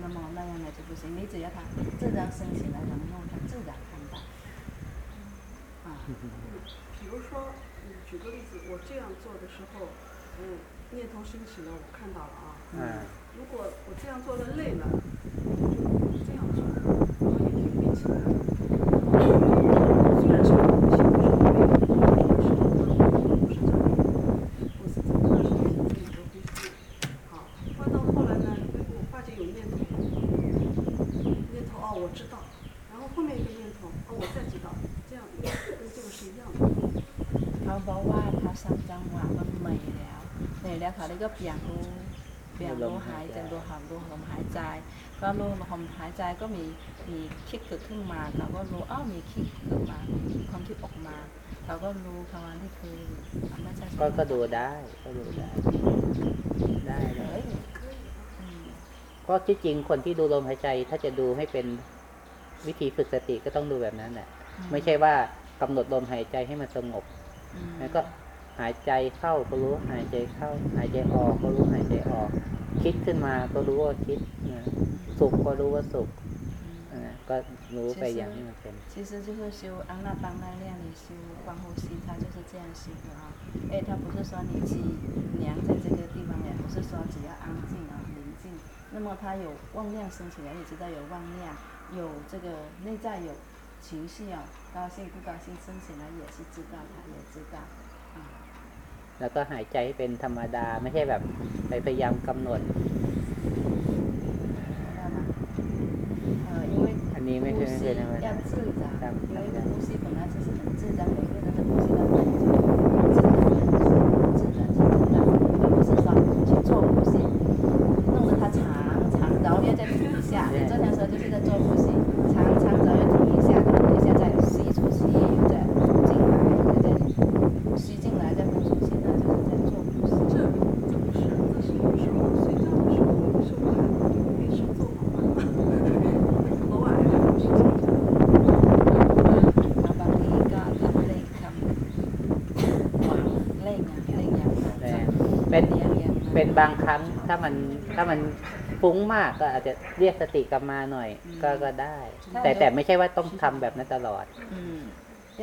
那么那样呢就不行，你只要它自然升起来，然后它自然看到。啊，比如说，嗯，举个例子，我这样做的时候，嗯，念头升起了，我看到了啊。อ่า如果我这样做了累了，我就这样做，然后也可以闭起来。 ก็รู้ลมหายใจก็มีมีคิดเกิดขึ้นมาเขาก็รู้อ้าวมีคิดเกิดมามีความคิดออกมาเขาก็รู้คำว่าที่คือไม่ใช่ก็ก็ดูได้ก็ดูได้ ได้เลยอืมเพราะที่จริงคนที่ดูลมหายใจถ้าจะดูให้เป็นวิธีฝึกสติก็ต้องดูแบบนั้นแหละไม่ใช่ว่ากำหนดลมหายใจให้มันสงบอืมแล้วก็หายใจเข้าก็รู้หายใจเข้า หายใจออกก็รู้หายใจออก คิดขึ้นมาก็รู้ว่าคิดนะ สุขก็รู้ว่าสุขนะก็รู้ไปอย่างที่มันเป็น 其实就是修安那邦那量里修观呼吸，它就是这样修的啊。哎，它不是说你去量在这个地方，也不是说只要安静啊宁静。那么它有妄量升起来，你知道有妄量，有这个内在有情绪啊，高兴不高兴升起来也是知道，它也知道啊。 แล้วก็หายใจให้เป็นธรรมดา ไม่ใช่แบบไปพยายามกำหนด 每天。要自然，每个呼吸本来就是很自然，每个人。 ถ้ามันฟุ้งมากก็อาจจะเรียกสติกลับมาหน่อย ก็ก็ได้ แต่แต่ไม่ใช่ว่าต้องทำแบบนั้นตลอด 嗯，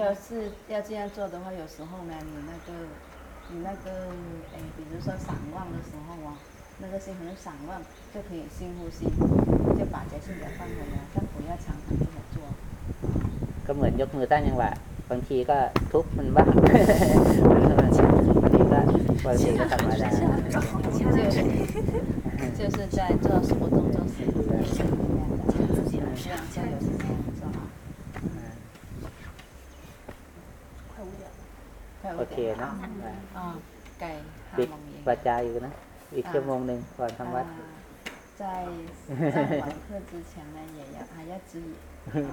要是要这样做的话，有时候呢，你那个你那个哎，比如说散忘的时候哦，那个心很散忘，就可以深呼吸，就把这心给放回来，但不要常常这么做。 ก็เหมือนยกมือตั้งจังหวะบางทีก็ทุบมันบ้าง บางทีก็บางทีก็ธรรมดา 就就是在做什么动作时也是一样的，自己的这样加油是这样做好。快五点了，快 โอ 五 เค 点了 เนาะ 啊，ไก่ห้า ปิด โมงเย็น วาจาอยู่นะ อีกชั่วโมงหนึ่งก่อนทำวัด 啊在上完课之前呢，也要还要注意啊，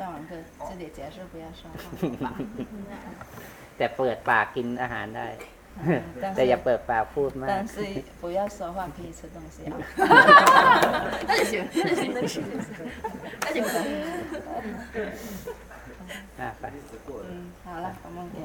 上完课这里结束不要说话，好吧？ แต่เปิดปากกินอาหารได้ 嗯但 แต่อย่า 是 เปิดปากพูดมาก 但是不要说话，可以吃东西啊。那就行，那就行，能吃就行，那就可以。 อ่ะไป 日子过了。嗯，好了，我们给。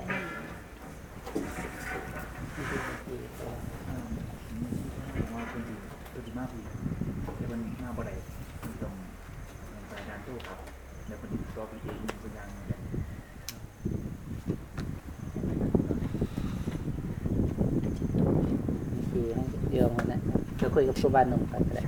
ようもねよくよくば飲むから。